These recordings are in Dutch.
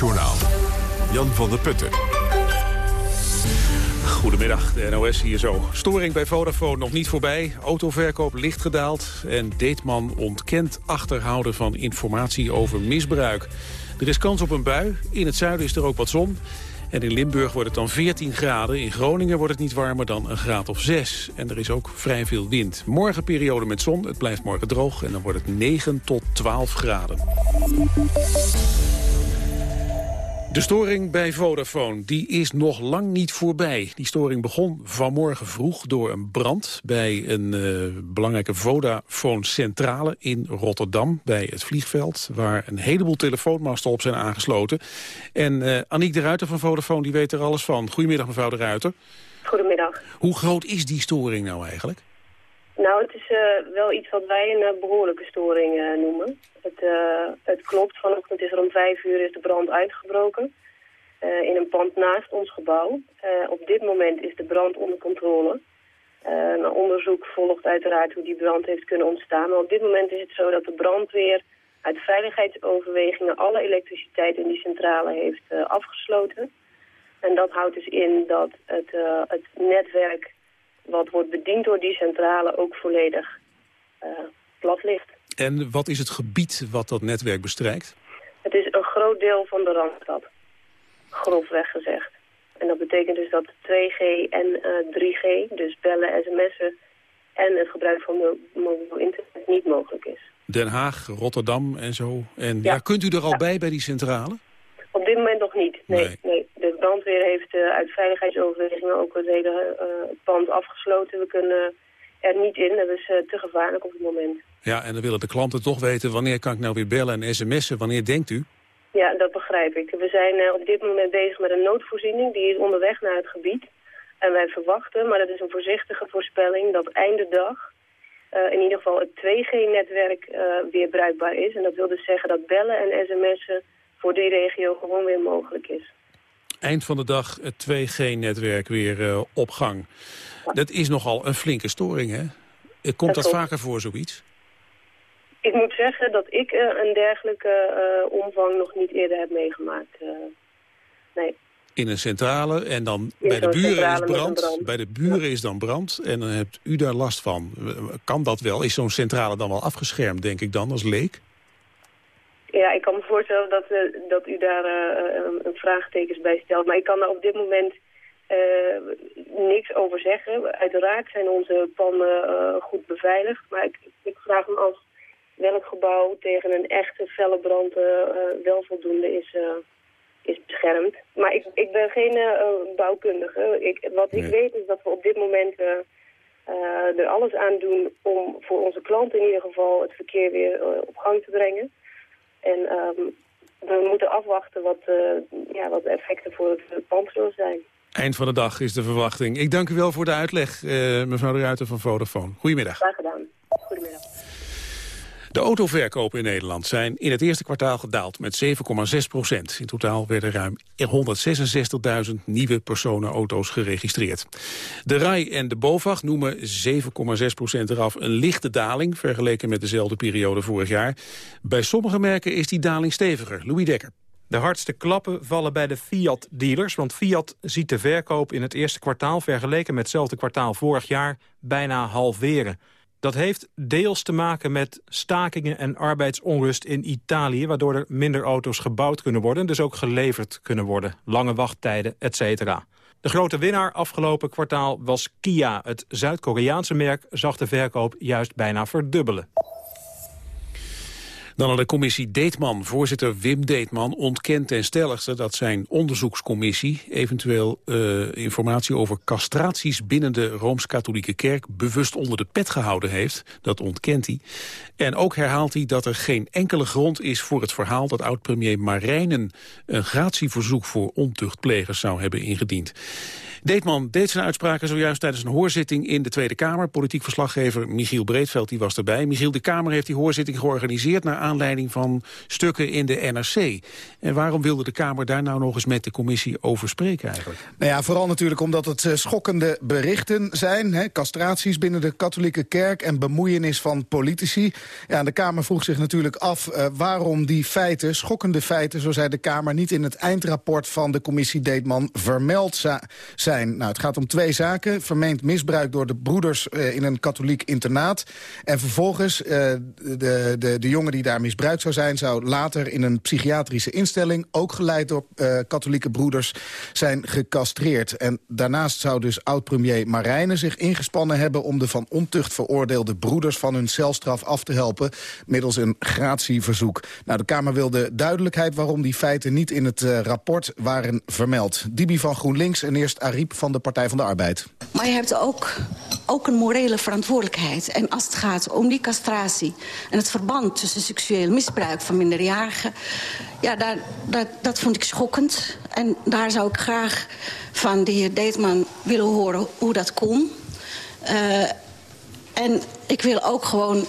NOS-journaal. Jan van der Putten. Goedemiddag, de NOS hier zo. Storing bij Vodafone nog niet voorbij. Autoverkoop licht gedaald. En Deetman ontkent achterhouden van informatie over misbruik. Er is kans op een bui. In het zuiden is er ook wat zon. En in Limburg wordt het dan 14 graden. In Groningen wordt het niet warmer dan een graad of 6. En er is ook vrij veel wind. Morgen periode met zon. Het blijft morgen droog. En dan wordt het 9 tot 12 graden. De storing bij Vodafone die is nog lang niet voorbij. Die storing begon vanmorgen vroeg door een brand... bij een uh, belangrijke Vodafone-centrale in Rotterdam... bij het vliegveld, waar een heleboel telefoonmasten op zijn aangesloten. En uh, Aniek de Ruiter van Vodafone die weet er alles van. Goedemiddag, mevrouw de Ruiter. Goedemiddag. Hoe groot is die storing nou eigenlijk? Nou, het is uh, wel iets wat wij een behoorlijke storing noemen. Het, het, klopt, vanochtend is er om vijf uur is de brand uitgebroken in een pand naast ons gebouw. op dit moment is de brand onder controle. een onderzoek volgt uiteraard hoe die brand heeft kunnen ontstaan. Maar op dit moment is het zo dat de brandweer uit veiligheidsoverwegingen alle elektriciteit in die centrale heeft afgesloten. En dat houdt dus in dat het, het netwerk wat wordt bediend door die centrale ook volledig plat ligt. En wat is het gebied wat dat netwerk bestrijkt? Het is een groot deel van de Randstad, grofweg gezegd. En dat betekent dus dat 2G en uh, 3G, dus bellen, sms'en en het gebruik van mobiel internet niet mogelijk is. Den Haag, Rotterdam en zo. En ja. ja kunt u er al ja. bij, bij die centrale? Op dit moment nog niet, nee. nee. nee. De brandweer heeft uh, uit veiligheidsoverwegingen ook het hele uh, pand afgesloten. We kunnen er niet in, dat is uh, te gevaarlijk op het moment. Ja, en dan willen de klanten toch weten wanneer kan ik nou weer bellen en sms'en. Wanneer denkt u? Ja, dat begrijp ik. We zijn op dit moment bezig met een noodvoorziening. Die is onderweg naar het gebied. En wij verwachten, maar dat is een voorzichtige voorspelling, dat einde dag in ieder geval het 2G-netwerk weer bruikbaar is. En dat wil dus zeggen dat bellen en sms'en voor die regio gewoon weer mogelijk is. Eind van de dag het 2G-netwerk weer uh, op gang. Dat is nogal een flinke storing, hè? Komt dat, dat vaker voor, zoiets? Ik moet zeggen dat ik uh, een dergelijke uh, omvang nog niet eerder heb meegemaakt. nee. In een centrale en dan In bij de buren is brand, brand, Bij de buren ja. is dan brand en dan hebt u daar last van. Kan dat wel? Is zo'n centrale dan wel afgeschermd, denk ik dan, als leek? Ja, ik kan me voorstellen dat, dat u daar een vraagtekens bij stelt. Maar ik kan daar op dit moment niks over zeggen. Uiteraard zijn onze panden goed beveiligd. Maar ik, ik, vraag me af welk gebouw tegen een echte felle brand wel voldoende is, is beschermd. Maar ik, ik ben geen bouwkundige. Ik, wat nee. ik weet is dat we op dit moment... er alles aan doen om voor onze klanten in ieder geval het verkeer weer op gang te brengen. En um, we moeten afwachten wat, ja, wat de effecten voor het pand zullen zijn. Eind van de dag is de verwachting. Ik dank u wel voor de uitleg, uh, mevrouw de Ruiter van Vodafone. Goedemiddag. Graag gedaan. Goedemiddag. De autoverkopen in Nederland zijn in het eerste kwartaal gedaald met 7,6 procent. In totaal werden ruim 166.000 nieuwe personenauto's geregistreerd. De RAI en de BOVAG noemen 7,6 procent eraf een lichte daling... vergeleken met dezelfde periode vorig jaar. Bij sommige merken is die daling steviger. Louis Dekker. De hardste klappen vallen bij de Fiat-dealers, want Fiat ziet de verkoop in het eerste kwartaal... vergeleken met hetzelfde kwartaal vorig jaar bijna halveren. Dat heeft deels te maken met stakingen en arbeidsonrust in Italië... waardoor er minder auto's gebouwd kunnen worden... dus ook geleverd kunnen worden. Lange wachttijden, etc. De grote winnaar afgelopen kwartaal was Kia. Het Zuid-Koreaanse merk zag de verkoop juist bijna verdubbelen. Dan naar de commissie Deetman. Voorzitter Wim Deetman ontkent ten stelligste dat zijn onderzoekscommissie eventueel uh, informatie over castraties binnen de Rooms-Katholieke Kerk bewust onder de pet gehouden heeft. Dat ontkent hij. En ook herhaalt hij dat er geen enkele grond is voor het verhaal dat oud-premier Marijnen een gratieverzoek voor ontuchtplegers zou hebben ingediend. Deetman deed zijn uitspraken zojuist tijdens een hoorzitting in de Tweede Kamer. Politiek verslaggever Michiel Breedveld die was erbij. Michiel, de Kamer heeft die hoorzitting georganiseerd... naar aanleiding van stukken in de NRC. En waarom wilde de Kamer daar nou nog eens met de commissie over spreken eigenlijk? Nou ja, vooral natuurlijk omdat het uh, schokkende berichten zijn. Hè, castraties binnen de katholieke kerk en bemoeienis van politici. Ja, de Kamer vroeg zich natuurlijk af uh, waarom die feiten, schokkende feiten... zo zei de Kamer, niet in het eindrapport van de commissie Deetman vermeld zijn. Nou, het gaat om twee zaken. Vermeend misbruik door de broeders uh, in een katholiek internaat. En vervolgens, de, de, de jongen die daar misbruikt zou zijn... zou later in een psychiatrische instelling, ook geleid door katholieke broeders... zijn gecastreerd. En daarnaast zou dus oud-premier Marijnen zich ingespannen hebben... om de van ontucht veroordeelde broeders van hun celstraf af te helpen... middels een gratieverzoek. Nou, de Kamer wilde duidelijkheid waarom die feiten niet in het uh, rapport waren vermeld. Dibi van GroenLinks en eerst Ariep van de Partij van de Arbeid. Maar je hebt ook, ook een morele verantwoordelijkheid. En als het gaat om die castratie en het verband tussen seksueel misbruik van minderjarigen... ja, daar, dat, dat vond ik schokkend. En daar zou ik graag van de heer Deetman willen horen hoe dat kon. Uh, en ik wil ook gewoon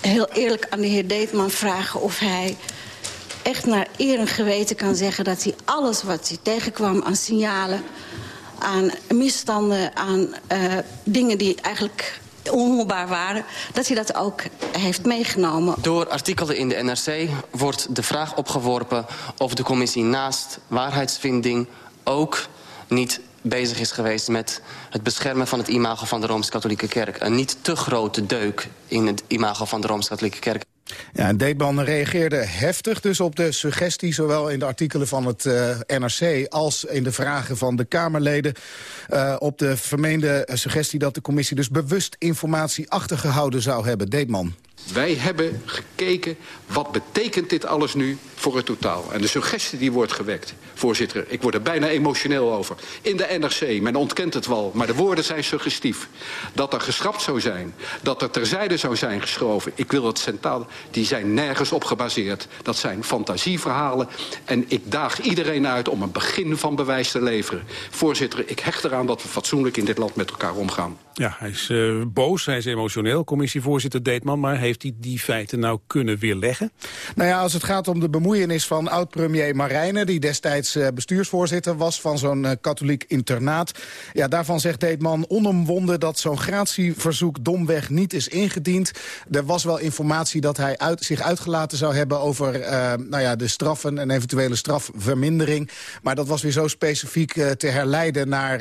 heel eerlijk aan de heer Deetman vragen... of hij echt naar eer en geweten kan zeggen... dat hij alles wat hij tegenkwam aan signalen, aan misstanden... aan uh, dingen die eigenlijk onhoorbaar waren, dat hij dat ook heeft meegenomen. Door artikelen in de NRC wordt de vraag opgeworpen... of de commissie naast waarheidsvinding ook niet bezig is geweest met het beschermen van het imago van de Rooms-Katholieke Kerk. Een niet te grote deuk in het imago van de Rooms-Katholieke Kerk. Ja, en Deetman reageerde heftig dus op de suggestie... zowel in de artikelen van het uh, NRC als in de vragen van de Kamerleden... Uh, op de vermeende suggestie dat de commissie dus bewust informatie achtergehouden zou hebben. Deetman. Wij hebben gekeken, wat betekent dit alles nu voor het totaal? En de suggestie die wordt gewekt, voorzitter, ik word er bijna emotioneel over. In de NRC, men ontkent het wel, maar de woorden zijn suggestief. Dat er geschrapt zou zijn, dat er terzijde zou zijn geschoven. Ik wil het centraal, die zijn nergens op gebaseerd. Dat zijn fantasieverhalen. En ik daag iedereen uit om een begin van bewijs te leveren. Voorzitter, ik hecht eraan dat we fatsoenlijk in dit land met elkaar omgaan. Ja, hij is uh, boos, hij is emotioneel, commissievoorzitter Deetman... maar heeft hij die feiten nou kunnen weerleggen? Nou ja, als het gaat om de bemoeienis van oud-premier Marijnen... die destijds uh, bestuursvoorzitter was van zo'n uh, katholiek internaat... ja, daarvan zegt Deetman onomwonden dat zo'n gratieverzoek domweg niet is ingediend. Er was wel informatie dat hij uit, zich uitgelaten zou hebben... over nou ja, de straffen en eventuele strafvermindering. Maar dat was weer zo specifiek te herleiden naar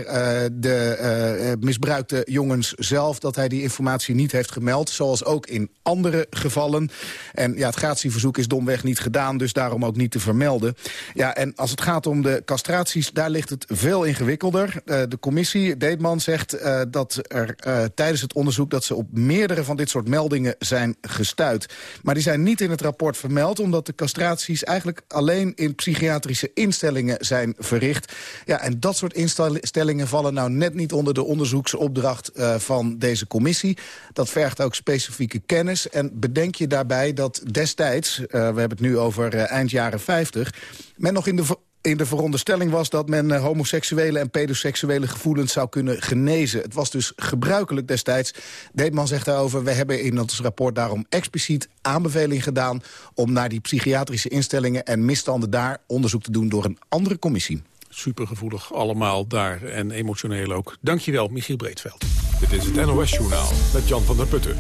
de misbruikte jongens zelf dat hij die informatie niet heeft gemeld. Zoals ook in andere gevallen. En ja, het gratieverzoek is domweg niet gedaan, dus daarom ook niet te vermelden. Ja, en als het gaat om de castraties, daar ligt het veel ingewikkelder. Uh, de commissie, Deetman, zegt uh, dat er uh, tijdens het onderzoek... dat ze op meerdere van dit soort meldingen zijn gestuit. Maar die zijn niet in het rapport vermeld... omdat de castraties eigenlijk alleen in psychiatrische instellingen zijn verricht. Ja, en dat soort instellingen vallen nou net niet onder de onderzoeksopdracht uh, van deze commissie. Dat vergt ook specifieke kennis. En bedenk je daarbij dat destijds, uh, we hebben het nu over uh, eind jaren 50... men nog in de in de veronderstelling was dat men homoseksuele en pedoseksuele gevoelens zou kunnen genezen. Het was dus gebruikelijk destijds. Deetman zegt daarover, we hebben in ons rapport daarom expliciet aanbeveling gedaan... om naar die psychiatrische instellingen en misstanden daar onderzoek te doen door een andere commissie supergevoelig allemaal daar en emotioneel ook. Dankjewel, Michiel Breedveld. Dit is het NOS-journaal met Jan van der Putten.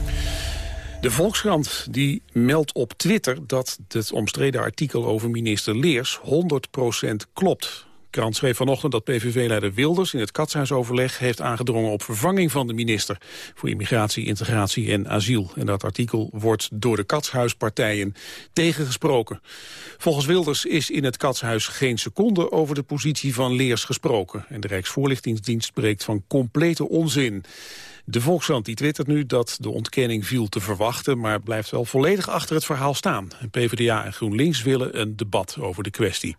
De Volkskrant die meldt op Twitter dat het omstreden artikel over minister Leers 100% klopt krant schreef vanochtend dat PVV-leider Wilders in het katshuisoverleg heeft aangedrongen op vervanging van de minister voor immigratie, integratie en asiel. En dat artikel wordt door de katshuispartijen tegengesproken. Volgens Wilders is in het katshuis geen seconde over de positie van Leers gesproken. En de Rijksvoorlichtingsdienst spreekt van complete onzin. De Volkskrant twittert nu dat de ontkenning viel te verwachten... maar blijft wel volledig achter het verhaal staan. PvdA en GroenLinks willen een debat over de kwestie.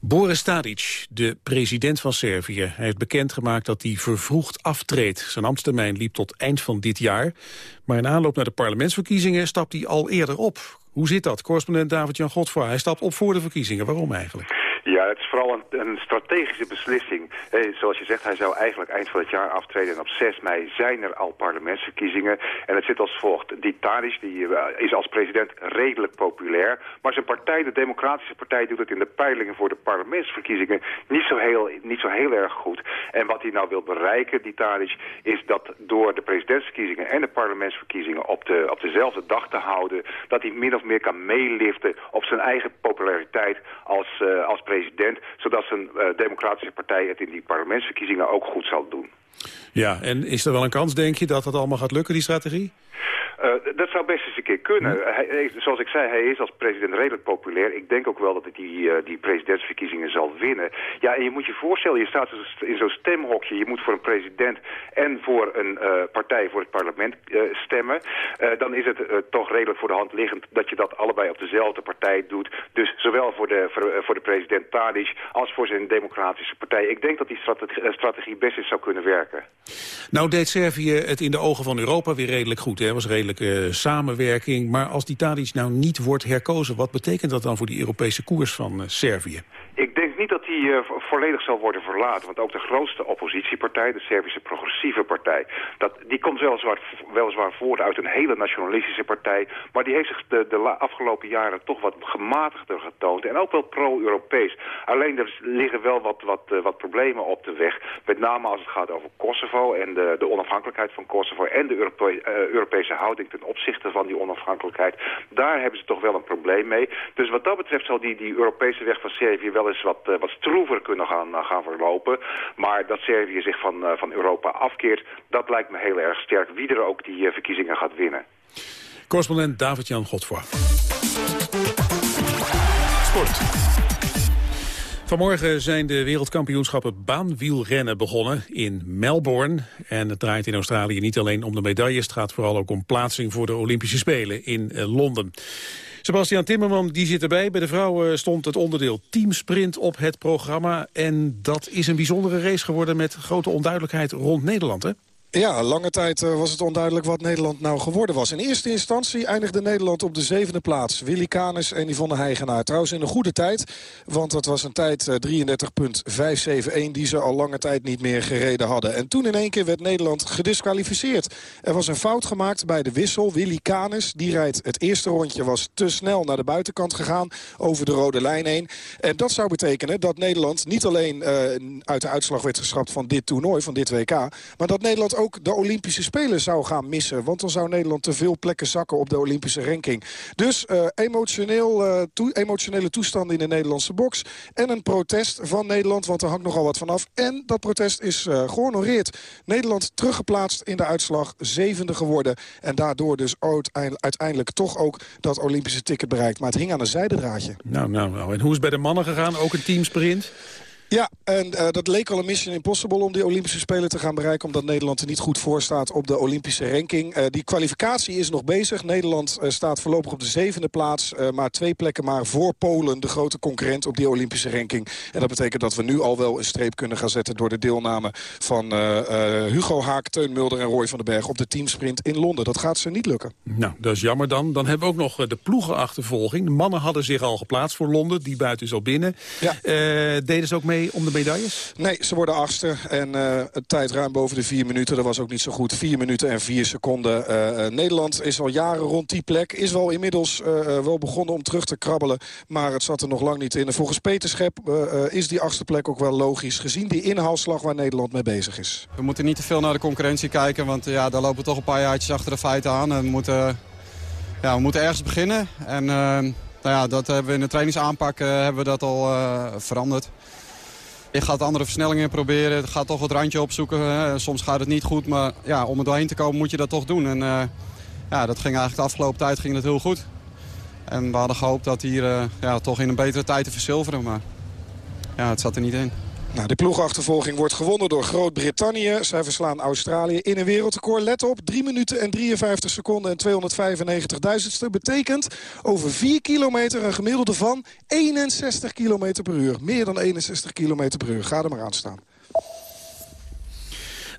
Boris Tadic, de president van Servië, heeft bekendgemaakt dat hij vervroegd aftreedt. Zijn ambtstermijn liep tot eind van dit jaar. Maar in aanloop naar de parlementsverkiezingen stapt hij al eerder op. Hoe zit dat? Correspondent David-Jan Godfroy. Hij stapt op voor de verkiezingen. Waarom eigenlijk? Ja, het is vooral een, strategische beslissing. Eh, zoals je zegt, hij zou eigenlijk eind van het jaar aftreden. En op 6 mei zijn er al parlementsverkiezingen. En het zit als volgt. Die die, uh, is als president redelijk populair. Maar zijn partij, de Democratische Partij, doet het in de peilingen voor de parlementsverkiezingen niet zo heel, niet zo heel erg goed. En wat hij nou wil bereiken, die is dat door de presidentsverkiezingen en de parlementsverkiezingen op, de, op dezelfde dag te houden, dat hij min of meer kan meeliften op zijn eigen populariteit als, uh, als president, zodat zijn uh, democratische partij het in die parlementsverkiezingen ook goed zal doen. Ja, en is er wel een kans, denk je, dat dat allemaal gaat lukken, die strategie? Uh, dat zou best eens een keer kunnen. Hm? Hij, zoals ik zei, hij is als president redelijk populair. Ik denk ook wel dat hij die, uh, die presidentsverkiezingen zal winnen. Ja, en je moet je voorstellen, je staat in zo'n stemhokje. Je moet voor een president en voor een uh, partij, voor het parlement stemmen. dan is het toch redelijk voor de hand liggend dat je dat allebei op dezelfde partij doet. Dus zowel voor de, voor, voor de president Tadic als voor zijn democratische partij. Ik denk dat die strategie, strategie best eens zou kunnen werken. Nou deed Servië het in de ogen van Europa weer redelijk goed. Hè? was redelijk redelijke samenwerking. Maar als die Tadic nou niet wordt herkozen, wat betekent dat dan voor die Europese koers van uh, Servië? Ik denk niet dat die uh, volledig zal worden verlaten. Want ook de grootste oppositiepartij, de Servische Progressieve Partij... Dat, die komt weliswaar, weliswaar voort uit een hele nationalistische partij... maar die heeft zich de, de afgelopen jaren toch wat gematigder getoond... en ook wel pro-Europees. Alleen er liggen wel wat, wat, uh, wat problemen op de weg. Met name als het gaat over Kosovo en de, de onafhankelijkheid van Kosovo... en de uh, Europese houding ten opzichte van die onafhankelijkheid. Daar hebben ze toch wel een probleem mee. Dus wat dat betreft zal die, die Europese weg van Servië wel eens wat, wat stroever kunnen gaan, uh, gaan verlopen. Maar dat Servië zich van, uh, van Europa afkeert, dat lijkt me heel erg sterk. Wie er ook die verkiezingen gaat winnen. Correspondent David-Jan Godfroy. Sport. Vanmorgen zijn de wereldkampioenschappen baanwielrennen begonnen in Melbourne. En het draait in Australië niet alleen om de medailles. Het gaat vooral ook om plaatsing voor de Olympische Spelen in Londen. Sebastian Timmerman die zit erbij. Bij de vrouwen stond het onderdeel teamsprint op het programma. En dat is een bijzondere race geworden met grote onduidelijkheid rond Nederland, hè? Ja, lange tijd uh, was het onduidelijk wat Nederland nou geworden was. In eerste instantie eindigde Nederland op de zevende plaats. Willy Canes en Yvonne Heigenaar. Trouwens in een goede tijd, want dat was een tijd uh, 33.571... die ze al lange tijd niet meer gereden hadden. En toen in één keer werd Nederland gedisqualificeerd. Er was een fout gemaakt bij de wissel. Willy Canes, die rijdt het eerste rondje, was te snel naar de buitenkant gegaan... over de rode lijn heen. En dat zou betekenen dat Nederland niet alleen uh, uit de uitslag werd geschrapt... van dit toernooi, van dit WK, maar dat Nederland ook de Olympische Spelen zou gaan missen. Want dan zou Nederland te veel plekken zakken op de Olympische ranking. Dus uh, emotioneel, to emotionele toestanden in de Nederlandse box. En een protest van Nederland, want er hangt nogal wat vanaf. En dat protest is uh, gehonoreerd. Nederland teruggeplaatst in de uitslag, zevende geworden. En daardoor dus uiteindelijk toch ook dat Olympische ticket bereikt. Maar het hing aan een zijdendraadje. Nou, nou, nou. En hoe is het bij de mannen gegaan? Ook een teamsprint? Ja, en uh, dat leek al een mission impossible om die Olympische Spelen te gaan bereiken... omdat Nederland er niet goed voor staat op de Olympische ranking. Uh, die kwalificatie is nog bezig. Nederland uh, staat voorlopig op de zevende plaats. maar twee plekken maar voor Polen, de grote concurrent op die Olympische ranking. En dat betekent dat we nu al wel een streep kunnen gaan zetten... door de deelname van Hugo Haak, Teun Mulder en Roy van den Berg... op de teamsprint in Londen. Dat gaat ze niet lukken. Nou, dat is jammer dan. Dan hebben we ook nog de ploegenachtervolging. De mannen hadden zich al geplaatst voor Londen. Die buiten is al binnen. Ja. deden ze ook mee om de medailles? Nee, ze worden achtste. En uh, tijd ruim boven de vier minuten. Dat was ook niet zo goed. Vier minuten en vier seconden. Uh, Nederland is al jaren rond die plek. Is wel inmiddels uh, wel begonnen om terug te krabbelen. Maar het zat er nog lang niet in. En volgens Peter Schep is die achtste plek ook wel logisch. Gezien die inhaalslag waar Nederland mee bezig is. We moeten niet te veel naar de concurrentie kijken. Want ja, daar lopen we toch een paar jaartjes achter de feiten aan. En we moeten, ja, we moeten ergens beginnen. En nou ja, dat hebben we in de trainingsaanpak hebben we dat al veranderd. Je gaat andere versnellingen proberen. Gaat toch het randje opzoeken. Hè. Soms gaat het niet goed. Maar ja, om er doorheen te komen moet je dat toch doen. En uh, ja, dat ging eigenlijk de afgelopen tijd ging het heel goed. En we hadden gehoopt dat hier uh, ja, toch in een betere tijd te verzilveren. Maar ja, het zat er niet in. Nou, de ploegachtervolging wordt gewonnen door Groot-Brittannië. Zij verslaan Australië in een wereldrecord. Let op, 3 minuten en 53 seconden en 295 duizendste. Betekent over 4 kilometer een gemiddelde van 61 kilometer per uur. Meer dan 61 kilometer per uur. Ga er maar aan staan.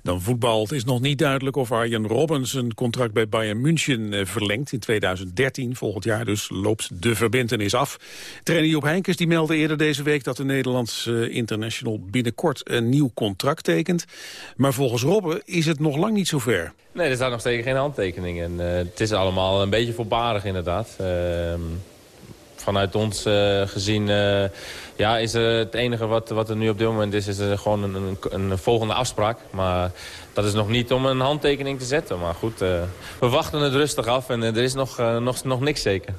Dan voetbal. Het is nog niet duidelijk of Arjen Robben zijn contract bij Bayern München eh, verlengt in 2013. Volgend jaar dus loopt de verbintenis af. Trainer Joep Heinkes die meldde eerder deze week dat de Nederlandse eh, international binnenkort een nieuw contract tekent. Maar volgens Robben is het nog lang niet zover. Nee, er staat nog steeds geen handtekening. En, uh, het is allemaal een beetje voorbarig inderdaad. Uh, vanuit ons uh, gezien uh, ja, is het enige wat, wat er nu op dit moment is... is gewoon een, een, een, volgende afspraak. Maar dat is nog niet om een handtekening te zetten. Maar goed, uh, we wachten het rustig af en er is nog, nog, nog niks zeker.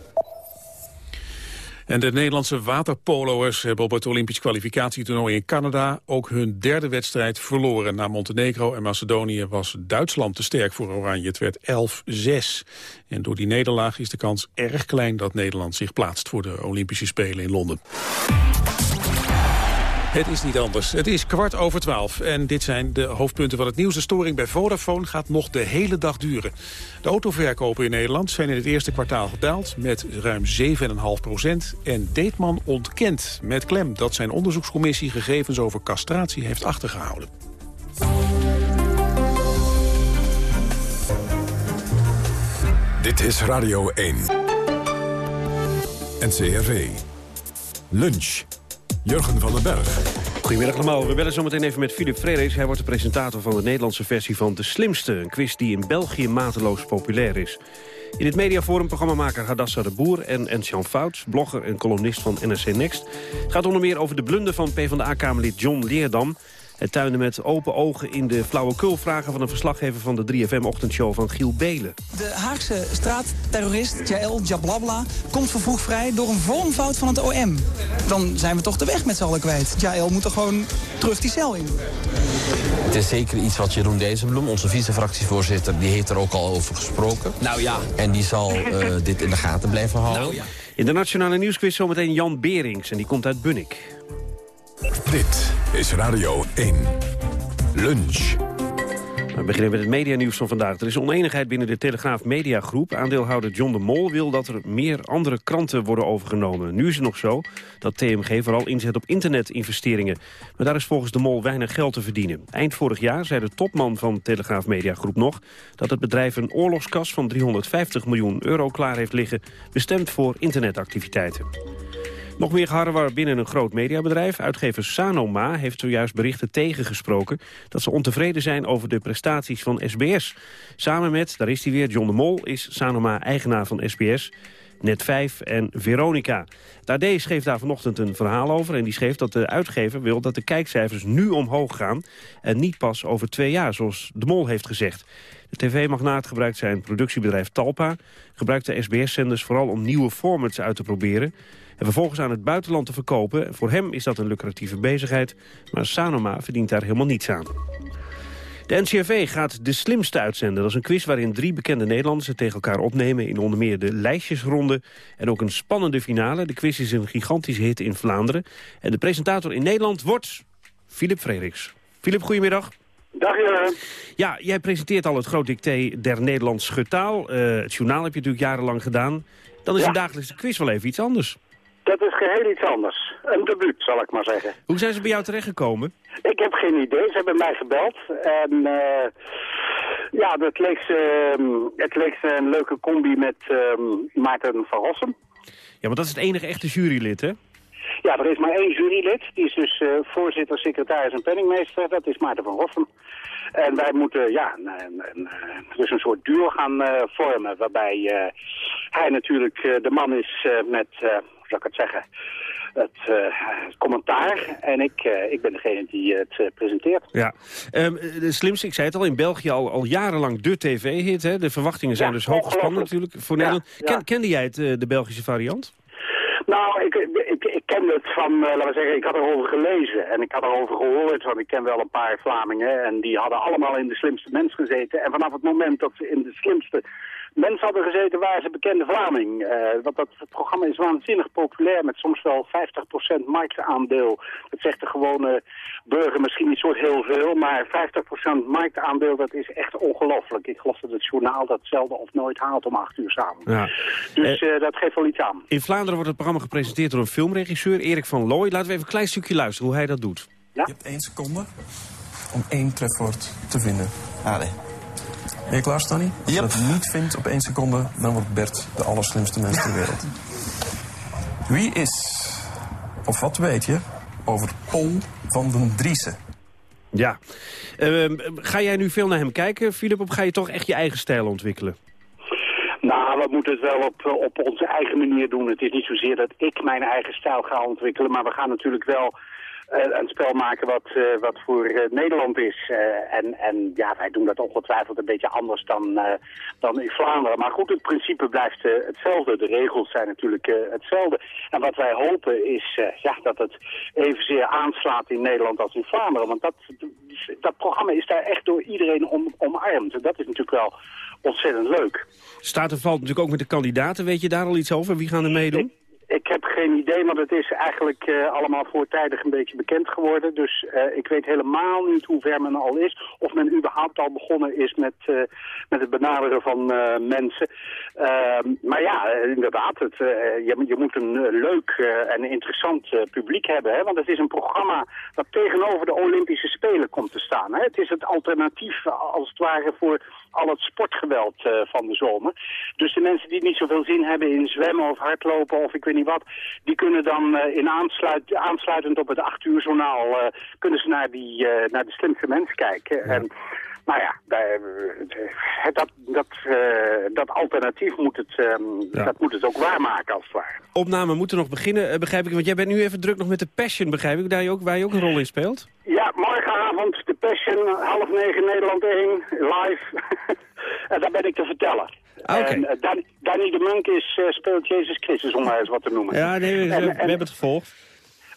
En de Nederlandse waterpolo'ers hebben op het Olympisch kwalificatietoernooi in Canada ook hun derde wedstrijd verloren. Na Montenegro en Macedonië was Duitsland te sterk voor Oranje. Het werd 11-6. En door die nederlaag is de kans erg klein dat Nederland zich plaatst voor de Olympische Spelen in Londen. Het is niet anders. Het is kwart over twaalf. En dit zijn de hoofdpunten van het nieuws. De storing bij Vodafone gaat nog de hele dag duren. De autoverkopen in Nederland zijn in het eerste kwartaal gedaald... met ruim 7,5 procent. En Deetman ontkent met klem dat zijn onderzoekscommissie... gegevens over castratie heeft achtergehouden. Dit is Radio 1. NCRV. Lunch. Jurgen van den Berg. Goedemiddag allemaal. We bellen zometeen even met Philip Frederiks. Hij wordt de presentator van de Nederlandse versie van De Slimste. Een quiz die in België mateloos populair is. In het mediaforum programmamaker Hadassa de Boer en Ensjan Fout, blogger en columnist van NRC Next. Gaat onder meer over de blunder van PvdA-kamerlid John Leerdam... Het tuinde met open ogen in de flauwekulvragen van een verslaggever van de 3FM-ochtendshow van Giel Belen. De Haagse straatterrorist Jael Jablabla komt vervroegd vrij door een vormfout van het OM. Dan zijn we toch de weg met z'n allen kwijt. Jael moet er gewoon terug die cel in. Het is zeker iets wat Jeroen Dijsselbloem, onze vice-fractievoorzitter, die heeft er ook al over gesproken. Nou ja. En die zal uh, dit in de gaten blijven houden. Nou ja. In de Nationale Nieuwsquiz zometeen Jan Berings en die komt uit Bunnik. Dit is Radio 1. Lunch. We beginnen met het medianieuws van vandaag. Er is oneenigheid binnen de Telegraaf Mediagroep. Aandeelhouder John de Mol wil dat er meer andere kranten worden overgenomen. Nu is het nog zo dat TMG vooral inzet op internetinvesteringen. Maar daar is volgens de Mol weinig geld te verdienen. Eind vorig jaar zei de topman van Telegraaf Mediagroep nog... dat het bedrijf een oorlogskas van 350 miljoen euro klaar heeft liggen... bestemd voor internetactiviteiten. Nog meer geharrewar binnen een groot mediabedrijf. Uitgever Sanoma heeft zojuist berichten tegengesproken... dat ze ontevreden zijn over de prestaties van SBS. Samen met, daar is hij weer, John de Mol... is Sanoma eigenaar van SBS... Net 5 en Veronica. De AD schreef daar vanochtend een verhaal over... en die schreef dat de uitgever wil dat de kijkcijfers nu omhoog gaan... en niet pas over twee jaar, zoals de Mol heeft gezegd. De tv-magnaat gebruikt zijn productiebedrijf Talpa... gebruikt de SBS-zenders vooral om nieuwe formats uit te proberen en vervolgens aan het buitenland te verkopen. Voor hem is dat een lucratieve bezigheid, maar Sanoma verdient daar helemaal niets aan. De NCRV gaat De Slimste uitzenden. Dat is een quiz waarin drie bekende Nederlanders het tegen elkaar opnemen... in onder meer de lijstjesronde en ook een spannende finale. De quiz is een gigantische hit in Vlaanderen. En de presentator in Nederland wordt Filip Frederiks. Filip, goedemiddag. Dag Jurgen. Ja, jij presenteert al het groot dicté der Nederlands Schutaal. Uh, het journaal heb je natuurlijk jarenlang gedaan. Dan is een dagelijkse quiz wel even iets anders. Dat is geheel iets anders. Een debuut, zal ik maar zeggen. Hoe zijn ze bij jou terechtgekomen? Ik heb geen idee. Ze hebben mij gebeld. En uh, ja, het leek, ze, het leek ze een leuke combi met um, Maarten van Rossum. Ja, want dat is het enige echte jurylid, hè? Ja, er is maar één jurylid. Die is dus uh, voorzitter, secretaris en penningmeester. Dat is Maarten van Rossum. En wij moeten ja, een, een, een, dus een soort duo gaan uh, vormen. Waarbij hij natuurlijk de man is met, zou ik het zeggen, het, het commentaar. En ik, ik ben degene die het presenteert. Ja, um, de slimste, ik zei het al, in België al, al jarenlang de tv-hit. De verwachtingen zijn ja, dus hoog gespannen natuurlijk voor ja, Nederland. Ken, kende jij het, de Belgische variant? Nou, ik, ik, ik ken het van, uh, laten we zeggen, ik had erover gelezen en ik had erover gehoord, want ik ken wel een paar Vlamingen en die hadden allemaal in de slimste mens gezeten. En vanaf het moment dat ze in de slimste mensen hadden gezeten waren ze bekende Vlaming. Uh, want dat programma is waanzinnig populair met soms wel 50% marktaandeel. Dat zegt de gewone burger misschien niet zo heel veel, maar 50% marktaandeel dat is echt ongelooflijk. Ik geloof dat het journaal dat zelden of nooit haalt om 8 uur samen. Ja. Dus uh, dat geeft wel iets aan. In Vlaanderen wordt het programma gepresenteerd door een filmregisseur, Erik van Looy. Laten we even een klein stukje luisteren hoe hij dat doet. Ja? Je hebt één seconde. om één trefwoord te vinden. Allee. Ben je klaar, Stanny? Als je dat niet vindt op één seconde, dan wordt Bert de allerslimste mens ter wereld. Wie is, of wat weet je, over Paul van den Driessen? Ja. Ehm, ga jij nu veel naar hem kijken, Filip, of ga je toch echt je eigen stijl ontwikkelen? Nou, we moeten het wel op, eh, op onze eigen manier doen. Het is niet zozeer dat ik mijn eigen stijl ga ontwikkelen, maar we gaan natuurlijk wel een spel maken wat, eh, wat voor eh, Nederland is. Eh, en, en ja, wij doen dat ongetwijfeld een beetje anders dan, eh, dan in Vlaanderen. Maar goed, het principe blijft eh, hetzelfde. De regels zijn natuurlijk eh, hetzelfde. En wat wij hopen is eh, ja, dat het evenzeer aanslaat in Nederland als in Vlaanderen. Want dat, dat programma is daar echt door iedereen om, omarmd. En dat is natuurlijk wel ontzettend leuk. Staat er valt natuurlijk ook met de kandidaten. Weet je daar al iets over? Wie gaan er meedoen? Ik heb geen idee, want het is eigenlijk eh, allemaal voortijdig een beetje bekend geworden. Dus eh, ik weet helemaal niet hoe ver men al is. Of men überhaupt al begonnen is met, eh, met het benaderen van mensen. Ehm, maar ja, inderdaad, het, je, je moet een leuk en interessant publiek hebben. Hè? Want het is een programma dat tegenover de Olympische Spelen komt te staan. Hè? Het is het alternatief als het ware voor al het sportgeweld van de zomer. Dus de mensen die niet zoveel zin hebben in zwemmen of hardlopen of ik weet niet wat... die kunnen dan eh, in aansluit, aansluitend op het 8 uur journaal... eh, kunnen ze naar, die, eh, naar de slimste mens kijken. En nou ja, dat, dat, dat alternatief moet het, ehm, dat moet het ook waarmaken als het ware. Opname moeten nog beginnen, begrijp ik. Want jij bent nu even druk nog met de Passion, begrijp ik. Daar je ook, waar je ook een rol in speelt. Ja, morgenavond de Passion, half negen Nederland 1, live. en daar ben ik te vertellen. En uh, Dan, Danny de Munk is, uh, speelt Jezus Christus, om maar eens wat te noemen. Ja, nee, we, En- we en- hebben het gevolgd.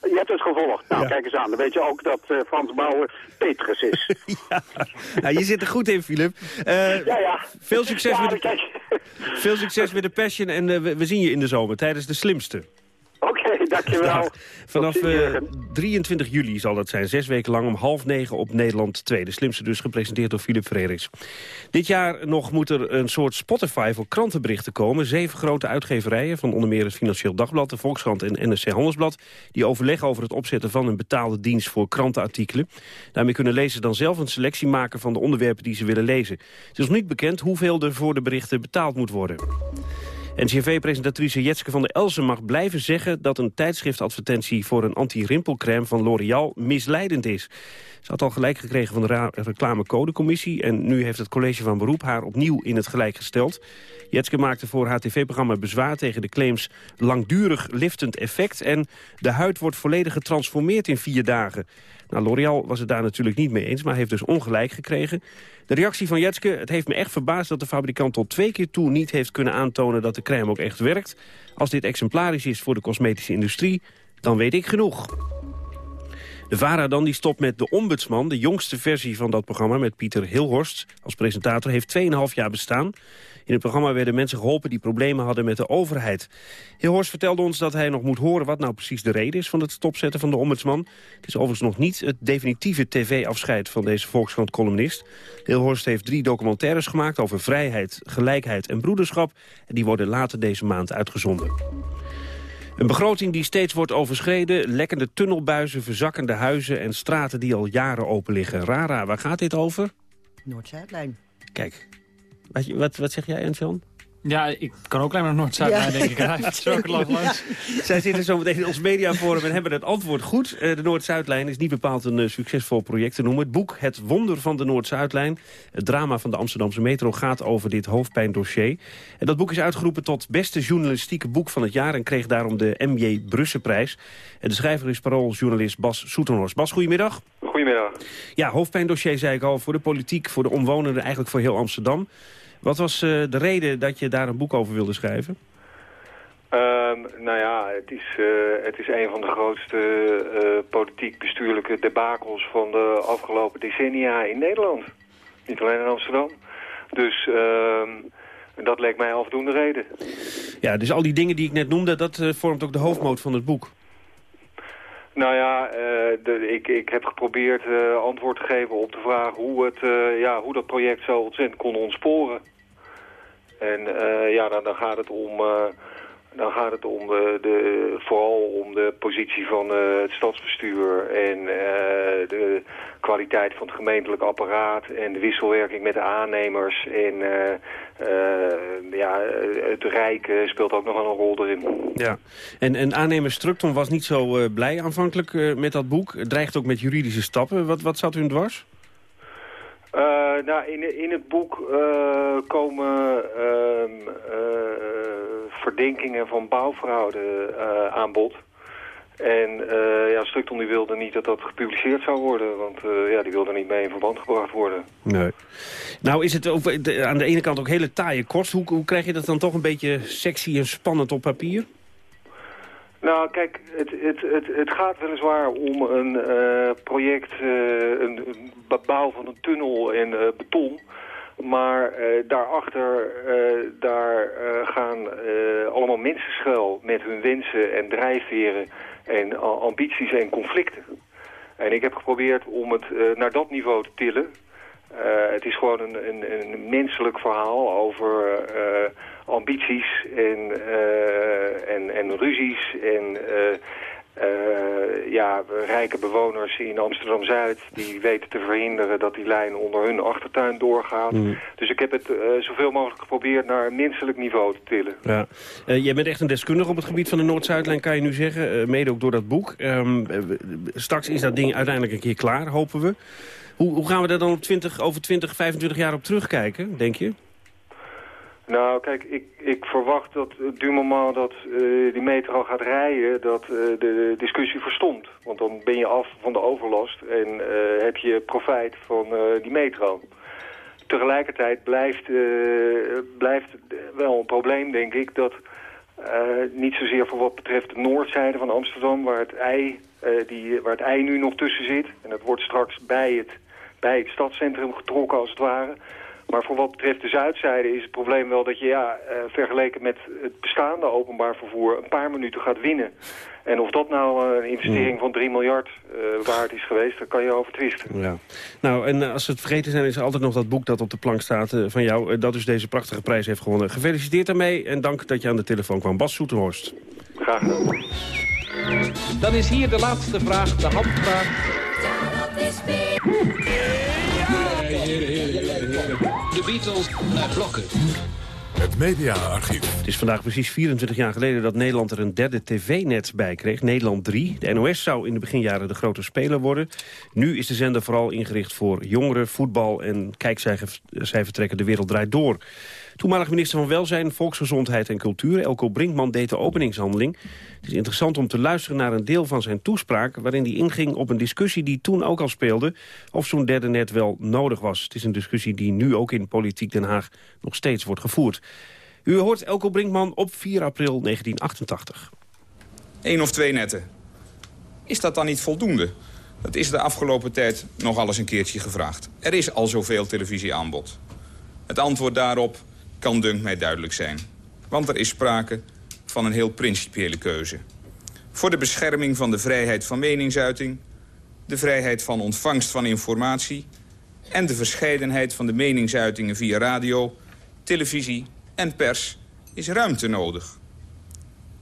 Je hebt het gevolgd. Nou, kijk eens aan. Dan weet je ook dat eh, Frans Bauer Petrus is. Nou, je zit er goed in, Filip. Eh, ja, ja. Veel succes, Ja, met de, kijk. veel succes met de Passion en eh, we, we zien je in de zomer tijdens de slimste. Dankjewel. Dag. Vanaf Tot ziens, eh, Jurgen. 23 juli zal dat zijn. Zes weken lang om half negen op Nederland 2. De slimste dus gepresenteerd door Philip Frerichs. Dit jaar nog moet er een soort Spotify voor krantenberichten komen. Zeven grote uitgeverijen van onder meer het Financieel Dagblad... de Volkskrant en NSC Handelsblad... die overleggen over het opzetten van een betaalde dienst voor krantenartikelen. Daarmee kunnen lezers dan zelf een selectie maken van de onderwerpen die ze willen lezen. Het is nog niet bekend hoeveel er voor de berichten betaald moet worden. NCV-presentatrice Jetske van der Elsen mag blijven zeggen... dat een tijdschriftadvertentie voor een anti-rimpelcrème van L'Oréal misleidend is. Ze had al gelijk gekregen van de reclamecodecommissie... en nu heeft het college van beroep haar opnieuw in het gelijk gesteld. Jetske maakte voor haar tv-programma bezwaar tegen de claims... langdurig liftend effect en de huid wordt volledig getransformeerd in vier dagen. Nou, L'Oréal was het daar natuurlijk niet mee eens, maar heeft dus ongelijk gekregen. De reactie van Jetske, het heeft me echt verbaasd dat de fabrikant tot twee keer toe niet heeft kunnen aantonen dat de crème ook echt werkt. Als dit exemplarisch is voor de cosmetische industrie, dan weet ik genoeg. De VARA dan die stopt met De Ombudsman, de jongste versie van dat programma met Pieter Hilhorst als presentator, heeft 2,5 jaar bestaan. In het programma werden mensen geholpen die problemen hadden met de overheid. Hilhorst vertelde ons dat hij nog moet horen wat nou precies de reden is van het stopzetten van de Ombudsman. Het is overigens nog niet het definitieve tv-afscheid van deze Volkskrant-columnist. Hilhorst heeft drie documentaires gemaakt over vrijheid, gelijkheid en broederschap. En die worden later deze maand uitgezonden. Een begroting die steeds wordt overschreden, lekkende tunnelbuizen, verzakkende huizen en straten die al jaren open liggen. Rara, waar gaat dit over? Noord-Zuidlijn. Kijk, wat, wat, wat zeg jij, Ernst-Jan? Ja, ik kan ook alleen maar naar Noord-Zuid Ja. denk ik. Hij heeft zulke lang langs. Zij zitten zo meteen in ons mediaforum en hebben het antwoord goed. Eh, de Noord-Zuidlijn is niet bepaald een eh, succesvol project te noemen. Het boek Het Wonder van de Noord-Zuidlijn, het drama van de Amsterdamse metro, gaat over dit hoofdpijndossier. En dat boek is uitgeroepen tot beste journalistieke boek van het jaar en kreeg daarom de M.J. Brusselprijs. En de schrijver is parooljournalist Bas Soetenhorst. Bas, goedemiddag. Goedemiddag. Ja, hoofdpijndossier zei ik al, voor de politiek, voor de omwonenden, eigenlijk voor heel Amsterdam. Wat was eh, de reden dat je daar een boek over wilde schrijven? Ehm, nou ja, het is, eh, het is een van de grootste eh, politiek-bestuurlijke debakels van de afgelopen decennia in Nederland. Niet alleen in Amsterdam. Dus ehm, dat leek mij afdoende reden. Ja, dus al die dingen die ik net noemde, dat vormt ook de hoofdmoot van het boek. Nou ja, de, ik, ik heb geprobeerd antwoord te geven op de vraag hoe, het, ja, hoe dat project zo ontzettend kon ontsporen. En eh, ja, dan, dan gaat het om... eh, dan gaat het om de, de, vooral om de positie van uh, het stadsbestuur en uh, de kwaliteit van het gemeentelijk apparaat en de wisselwerking met de aannemers en uh, ja, het Rijk speelt ook nog wel een rol erin. Ja, en, en aannemer Structon was niet zo blij aanvankelijk met dat boek. Het dreigt ook met juridische stappen. Wat, wat zat u dwars? Uh, nou, in, in het boek uh, komen uh, verdenkingen van bouwfraude aan bod. En ja, Structon die wilde niet dat dat gepubliceerd zou worden, want ja, die wilde niet mee in verband gebracht worden. Nee. Nou is het ook, aan de ene kant ook hele taaie kost. Hoe, hoe krijg je dat dan toch een beetje sexy en spannend op papier? Nou, kijk, het, het, het, het gaat weliswaar om een uh, project, uh, een, bouw van een tunnel in uh, beton. Maar daarachter, daar gaan allemaal mensen schuil met hun wensen en drijfveren en ambities en conflicten. En ik heb geprobeerd om het naar dat niveau te tillen. het is gewoon een, een, een menselijk verhaal over ambities en, uh, en, en ruzies en uh, uh, ja, rijke bewoners in Amsterdam-Zuid... die weten te verhinderen dat die lijn onder hun achtertuin doorgaat. Mm. Dus ik heb het zoveel mogelijk geprobeerd naar een menselijk niveau te tillen. Ja. jij bent echt een deskundige op het gebied van de Noord-Zuidlijn, kan je nu zeggen. mede ook door dat boek. Um, straks is dat ding uiteindelijk een keer klaar, hopen we. Hoe, hoe gaan we daar dan op 20, over 20, 25 jaar op terugkijken, denk je? Nou, kijk, ik, ik verwacht dat du moment dat uh, die metro gaat rijden, dat uh, de discussie verstomt. Want dan ben je af van de overlast en uh, heb je profijt van die metro. Tegelijkertijd blijft, blijft wel een probleem, denk ik, dat niet zozeer voor wat betreft de noordzijde van Amsterdam, waar het ei, die, waar het ei nu nog tussen zit. En het wordt straks bij het, bij het stadscentrum getrokken als het ware maar voor wat betreft de zuidzijde is het probleem wel dat je ja, uh, vergeleken met het bestaande openbaar vervoer een paar minuten gaat winnen. En of dat nou uh, een investering mm. van 3 miljard uh, waard is geweest, daar kan je over twisten. Ja. Nou, en als we het vergeten zijn, is er altijd nog dat boek dat op de plank staat van jou. dat dus deze prachtige prijs heeft gewonnen. Gefeliciteerd daarmee en dank dat je aan de telefoon kwam. Bas Soeterhorst. Graag gedaan. Dan is hier de laatste vraag, de handvraag. Beatles naar blokken. Het mediaarchief. Het is vandaag precies 24 jaar geleden dat Nederland er een derde tv-net bij kreeg. Nederland 3. De NOS zou in de beginjaren de grote speler worden. Nu is de zender vooral ingericht voor jongeren, voetbal en kijk, zij vertrekken de wereld draait door. Toenmalig minister van Welzijn, Volksgezondheid en Cultuur, Elko Brinkman, deed de openingshandeling. Het is interessant om te luisteren naar een deel van zijn toespraak... waarin hij inging op een discussie die toen ook al speelde... of zo'n derde net wel nodig was. Het is een discussie die nu ook in Politiek Den Haag nog steeds wordt gevoerd. U hoort Elko Brinkman op 4 april 1988. Eén of twee netten. Is dat dan niet voldoende? Dat is de afgelopen tijd nog alles een keertje gevraagd. Er is al zoveel televisieaanbod. Het antwoord daarop kan dunkt mij duidelijk zijn. Want er is sprake van een heel principiële keuze. Voor de bescherming van de vrijheid van meningsuiting... de vrijheid van ontvangst van informatie... en de verscheidenheid van de meningsuitingen via radio, televisie en pers is ruimte nodig.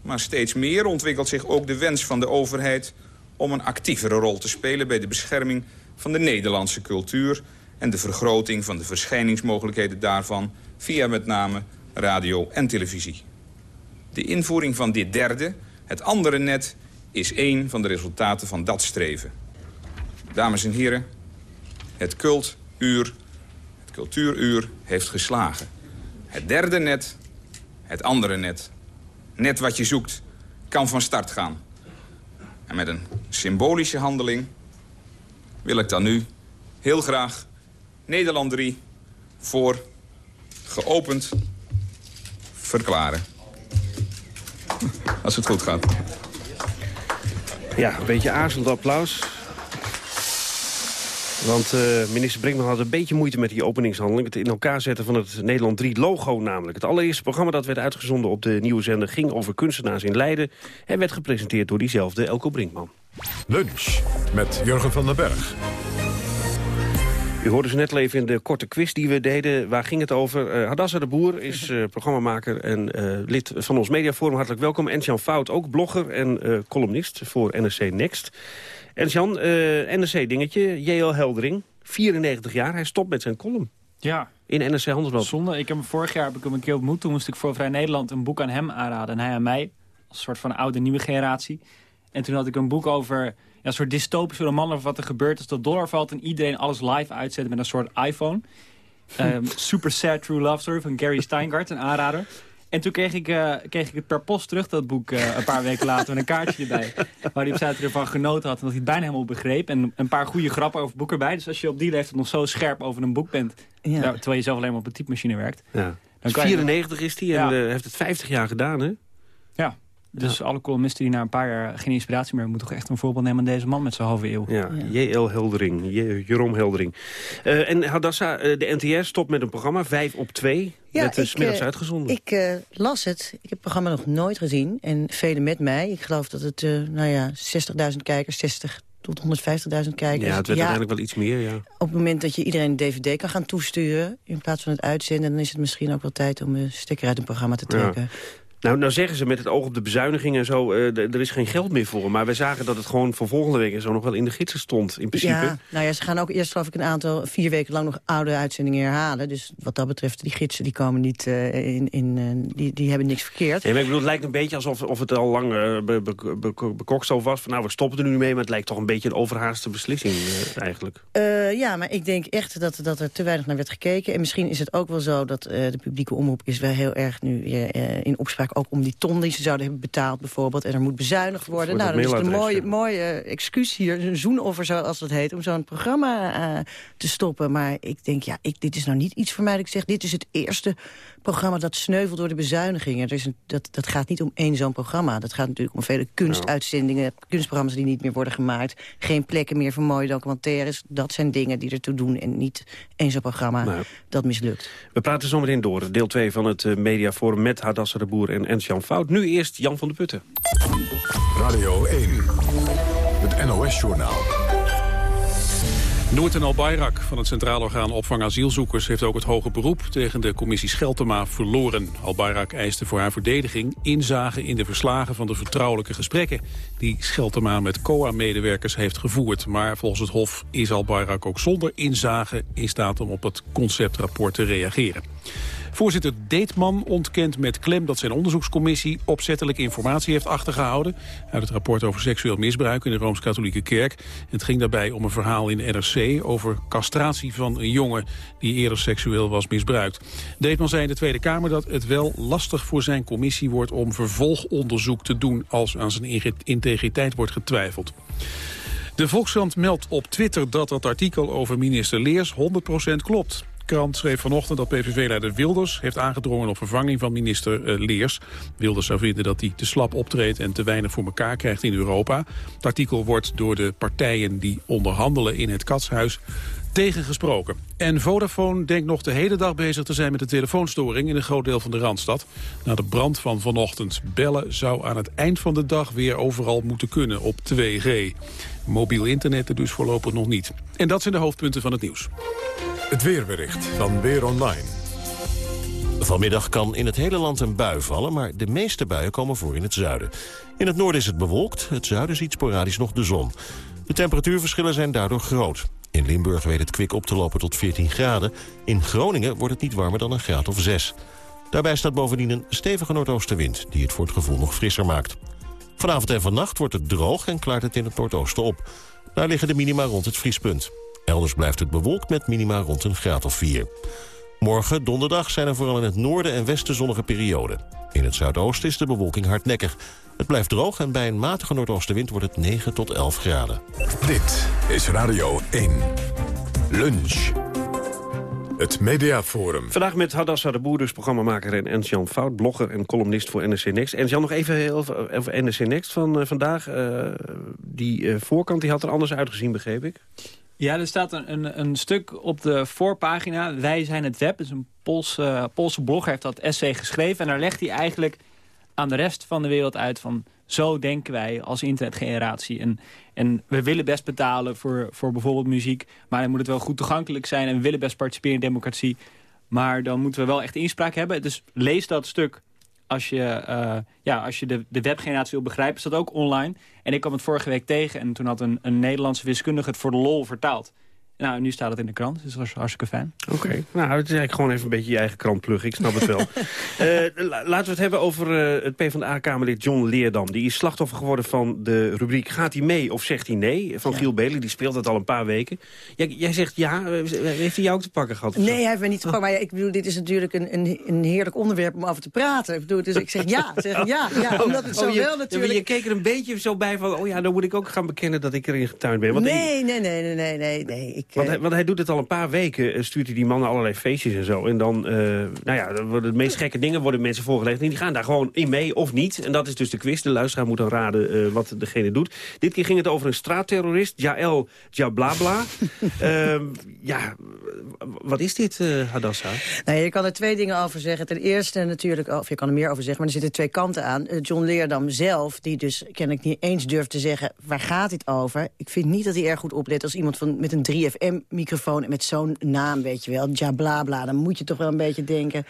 Maar steeds meer ontwikkelt zich ook de wens van de overheid... om een actievere rol te spelen bij de bescherming van de Nederlandse cultuur... en de vergroting van de verschijningsmogelijkheden daarvan via met name radio en televisie. De invoering van dit derde, het andere net, is één van de resultaten van dat streven. Dames en heren, het cultuur, het cultuuruur heeft geslagen. Het derde net, het andere net. Net wat je zoekt, kan van start gaan. En met een symbolische handeling wil ik dan nu heel graag Nederland 3 voor geopend verklaren. Als het goed gaat. Ja, een beetje aarzelend applaus. Want uh, minister Brinkman had een beetje moeite met die openingshandeling. Het in elkaar zetten van het Nederland 3 logo namelijk. Het allereerste programma dat werd uitgezonden op de nieuwe zender... ging over kunstenaars in Leiden... en werd gepresenteerd door diezelfde Elko Brinkman. Lunch met Jurgen van den Berg. U hoorde ze net al even in de korte quiz die we deden. Waar ging het over? Uh, Hadassa de Boer is uh, programmamaker en uh, lid van ons mediaforum. Hartelijk welkom. En Jan Fout, ook blogger en columnist voor NRC Next. En Jan, NRC-dingetje, J.L. Heldering, 94 jaar. Hij stopt met zijn column. Ja. In NRC Handelsblad. Zonde. Ik heb hem vorig jaar heb ik hem een keer ontmoet. Toen moest ik voor Vrij Nederland een boek aan hem aanraden. En hij aan mij. Als een soort van oude nieuwe generatie. En toen had ik een boek over ja, een soort dystopische roman over wat er gebeurt als de dollar valt en iedereen alles live uitzet met een soort iPhone. Um, Super Sad True Love Story van Gary Steingart, een aanrader. En toen kreeg ik, uh, kreeg ik het per post terug, dat boek, uh, een paar weken later, met een kaartje erbij. Waar hij op zaterdag ervan genoten had en dat hij het bijna helemaal begreep. En een paar goede grappen over het boek erbij. Dus als je op die leeftijd nog zo scherp over een boek bent, ja. terwijl je zelf alleen maar op een typemachine werkt. Ja. Dan 94 is hij en uh, heeft het 50 jaar gedaan, hè? Ja. Dus alle columnisten die na een paar jaar geen inspiratie meer... moeten toch echt een voorbeeld nemen aan deze man met zijn halve eeuw. Ja, J.L. Heldering, Jeroen Heldering. Uh, en Hadassa, uh, de NTR stopt met een programma, 5 op 2. Ja, werd dus middags uitgezonden. Ik uh, las het. Ik heb het programma nog nooit gezien. En velen met mij. Ik geloof dat het, nou ja, 60.000 kijkers, 60 tot 150.000 kijkers. Ja, het werd uiteindelijk wel iets meer, ja. Op het moment dat je iedereen een dvd kan gaan toesturen... in plaats van het uitzenden... dan is het misschien ook wel tijd om een stekker uit een programma te trekken. Ja. Nou, nou zeggen ze met het oog op de bezuiniging en zo... Uh, er is geen geld meer voor. Maar wij zagen dat het gewoon voor volgende week en zo nog wel in de gidsen stond, in principe. Ja, nou ja, ze gaan ook eerst geloof ik een aantal, vier weken lang nog oude uitzendingen herhalen. Dus wat dat betreft, die gidsen die komen niet uh, in, in uh, die, die hebben niks verkeerd. Nee, maar ik bedoel, het lijkt een beetje alsof of het al lang be, be, be, was. Van, nou, we stoppen er nu mee, maar het lijkt toch een beetje een overhaaste beslissing eigenlijk. ja, maar ik denk echt dat, dat er te weinig naar werd gekeken. En misschien is het ook wel zo dat de publieke omroep is wel heel erg nu in opspraak ook om die ton die ze zouden hebben betaald bijvoorbeeld. En er moet bezuinigd worden. Nou, dan is een mooie, mooie excuus hier, een zoenoffer zoals dat heet... om zo'n programma uh, te stoppen. Maar ik denk, ja, ik, dit is nou niet iets voor mij dat ik zeg... dit is het eerste programma dat sneuvelt door de bezuinigingen. Er is een, dat, dat gaat niet om één zo'n programma. Dat gaat natuurlijk om vele kunstuitzendingen, kunstprogramma's die niet meer worden gemaakt. Geen plekken meer voor mooie documentaires. Dat zijn dingen die ertoe doen en niet één zo'n programma nou, dat mislukt. We praten zometeen door. Deel 2 van het uh, Mediaforum met Hadassa de Boer en Ernst-Jan Fout. Nu eerst Jan van de Putten. Radio 1, het NOS-journaal. Noorten Al-Bayrak van het Centraal Orgaan Opvang Asielzoekers... heeft ook het hoge beroep tegen de commissie Scheltema verloren. Al-Bayrak eiste voor haar verdediging inzage in de verslagen van de vertrouwelijke gesprekken... die Scheltema met COA-medewerkers heeft gevoerd. Maar volgens het Hof is Al-Bayrak ook zonder inzage in staat om op het conceptrapport te reageren. Voorzitter Deetman ontkent met klem dat zijn onderzoekscommissie opzettelijk informatie heeft achtergehouden uit het rapport over seksueel misbruik in de Rooms-Katholieke Kerk. Het ging daarbij om een verhaal in de Over castratie van een jongen die eerder seksueel was misbruikt. Deetman zei in de Tweede Kamer dat het wel lastig voor zijn commissie wordt om vervolgonderzoek te doen als aan zijn integriteit wordt getwijfeld. De Volkskrant meldt op Twitter dat dat artikel over minister Leers 100% klopt krant schreef vanochtend dat PVV-leider Wilders heeft aangedrongen op vervanging van minister uh, Leers. Wilders zou vinden dat hij te slap optreedt en te weinig voor elkaar krijgt in Europa. Het artikel wordt door de partijen die onderhandelen in het Katshuis tegengesproken. En Vodafone denkt nog de hele dag bezig te zijn met de telefoonstoring in een groot deel van de Randstad. Na de brand van vanochtend bellen zou aan het eind van de dag weer overal moeten kunnen op 2G. Mobiel internet er dus voorlopig nog niet. En dat zijn de hoofdpunten van het nieuws. Het weerbericht van Weer Online. Vanmiddag kan in het hele land een bui vallen, maar de meeste buien komen voor in het zuiden. In het noorden is het bewolkt, het zuiden ziet sporadisch nog de zon. De temperatuurverschillen zijn daardoor groot. In Limburg weet het kwik op te lopen tot 14 graden. In Groningen wordt het niet warmer dan een graad of 6. Daarbij staat bovendien een stevige noordoostenwind... die het voor het gevoel nog frisser maakt. Vanavond en vannacht wordt het droog en klaart het in het noordoosten op. Daar liggen de minima rond het vriespunt. Elders blijft het bewolkt met minima rond een graad of 4. Morgen, donderdag, zijn er vooral in het noorden en westen zonnige perioden. In het zuidoosten is de bewolking hardnekkig. Het blijft droog en bij een matige noordoostenwind wordt het 9 tot 11 graden. Dit is Radio 1. Lunch. Het Mediaforum. Vandaag met Hadassa de Boer, dus programmamaker en Ernst-Jan Fout... blogger en columnist voor NRC Next. Ernst-Jan, nog even over, over NRC Next van uh, vandaag. Uh, die uh, voorkant die had er anders uitgezien, begreep ik? Ja, er staat een, een, een, stuk op de voorpagina. Wij zijn het web. Dus een Poolse, Poolse blogger heeft dat essay geschreven. En daar legt hij eigenlijk aan de rest van de wereld uit van... zo denken wij als internetgeneratie. En, en we willen best betalen voor, voor bijvoorbeeld muziek... maar dan moet het wel goed toegankelijk zijn... en we willen best participeren in democratie. Maar dan moeten we wel echt inspraak hebben. Dus lees dat stuk als je, uh, ja, als je de, de webgeneratie wil begrijpen, is dat ook online. En ik kwam het vorige week tegen en toen had een, een Nederlandse wiskundige het voor de lol vertaald. Nou, nu staat het in de krant, dus dat is hartstikke fijn. Oké, nou, het is eigenlijk gewoon even een beetje je eigen krant pluggen. Ik snap het wel. uh, laten we het hebben over uh, het PvdA-kamerlid John Leerdam. Die is slachtoffer geworden van de rubriek Gaat hij mee of zegt hij nee? Van Giel Belen, die speelt het al een paar weken. Jij, jij zegt ja, eh, heeft hij jou ook te pakken gehad? Nee, hij heeft mij niet te pakken. Maar ja, ik bedoel, dit is natuurlijk een, een, een, heerlijk onderwerp om over te praten. Ik bedoel, dus ik zeg ja, zeg ja. ja oh, omdat het zo oh, je, wel natuurlijk... je keek er een beetje zo bij van, oh ja, dan moet ik ook gaan bekennen dat ik erin getuind ben. Want nee, nee, nee, nee, nee, nee, nee. Ik, want, hij, want hij doet het al een paar weken, uh, stuurt hij die mannen allerlei feestjes en zo. En dan, uh, nou ja, de meest gekke dingen worden mensen voorgelegd. En die gaan daar gewoon in mee of niet. En dat is dus de quiz. De luisteraar moet dan raden uh, wat degene doet. Dit keer ging het over een straatterrorist, Jael Jablabla. Ehm, ja, wat is dit, Hadassa? Nou, je kan er twee dingen over zeggen. Ten eerste natuurlijk, of je kan er meer over zeggen, maar er zitten twee kanten aan. John Leerdam zelf, die dus kennelijk niet eens durft te zeggen... waar gaat dit over? Ik vind niet dat hij erg goed oplet als iemand van, met een 3FM-microfoon... met zo'n naam, weet je wel, ja bla bla... dan moet je toch wel een beetje denken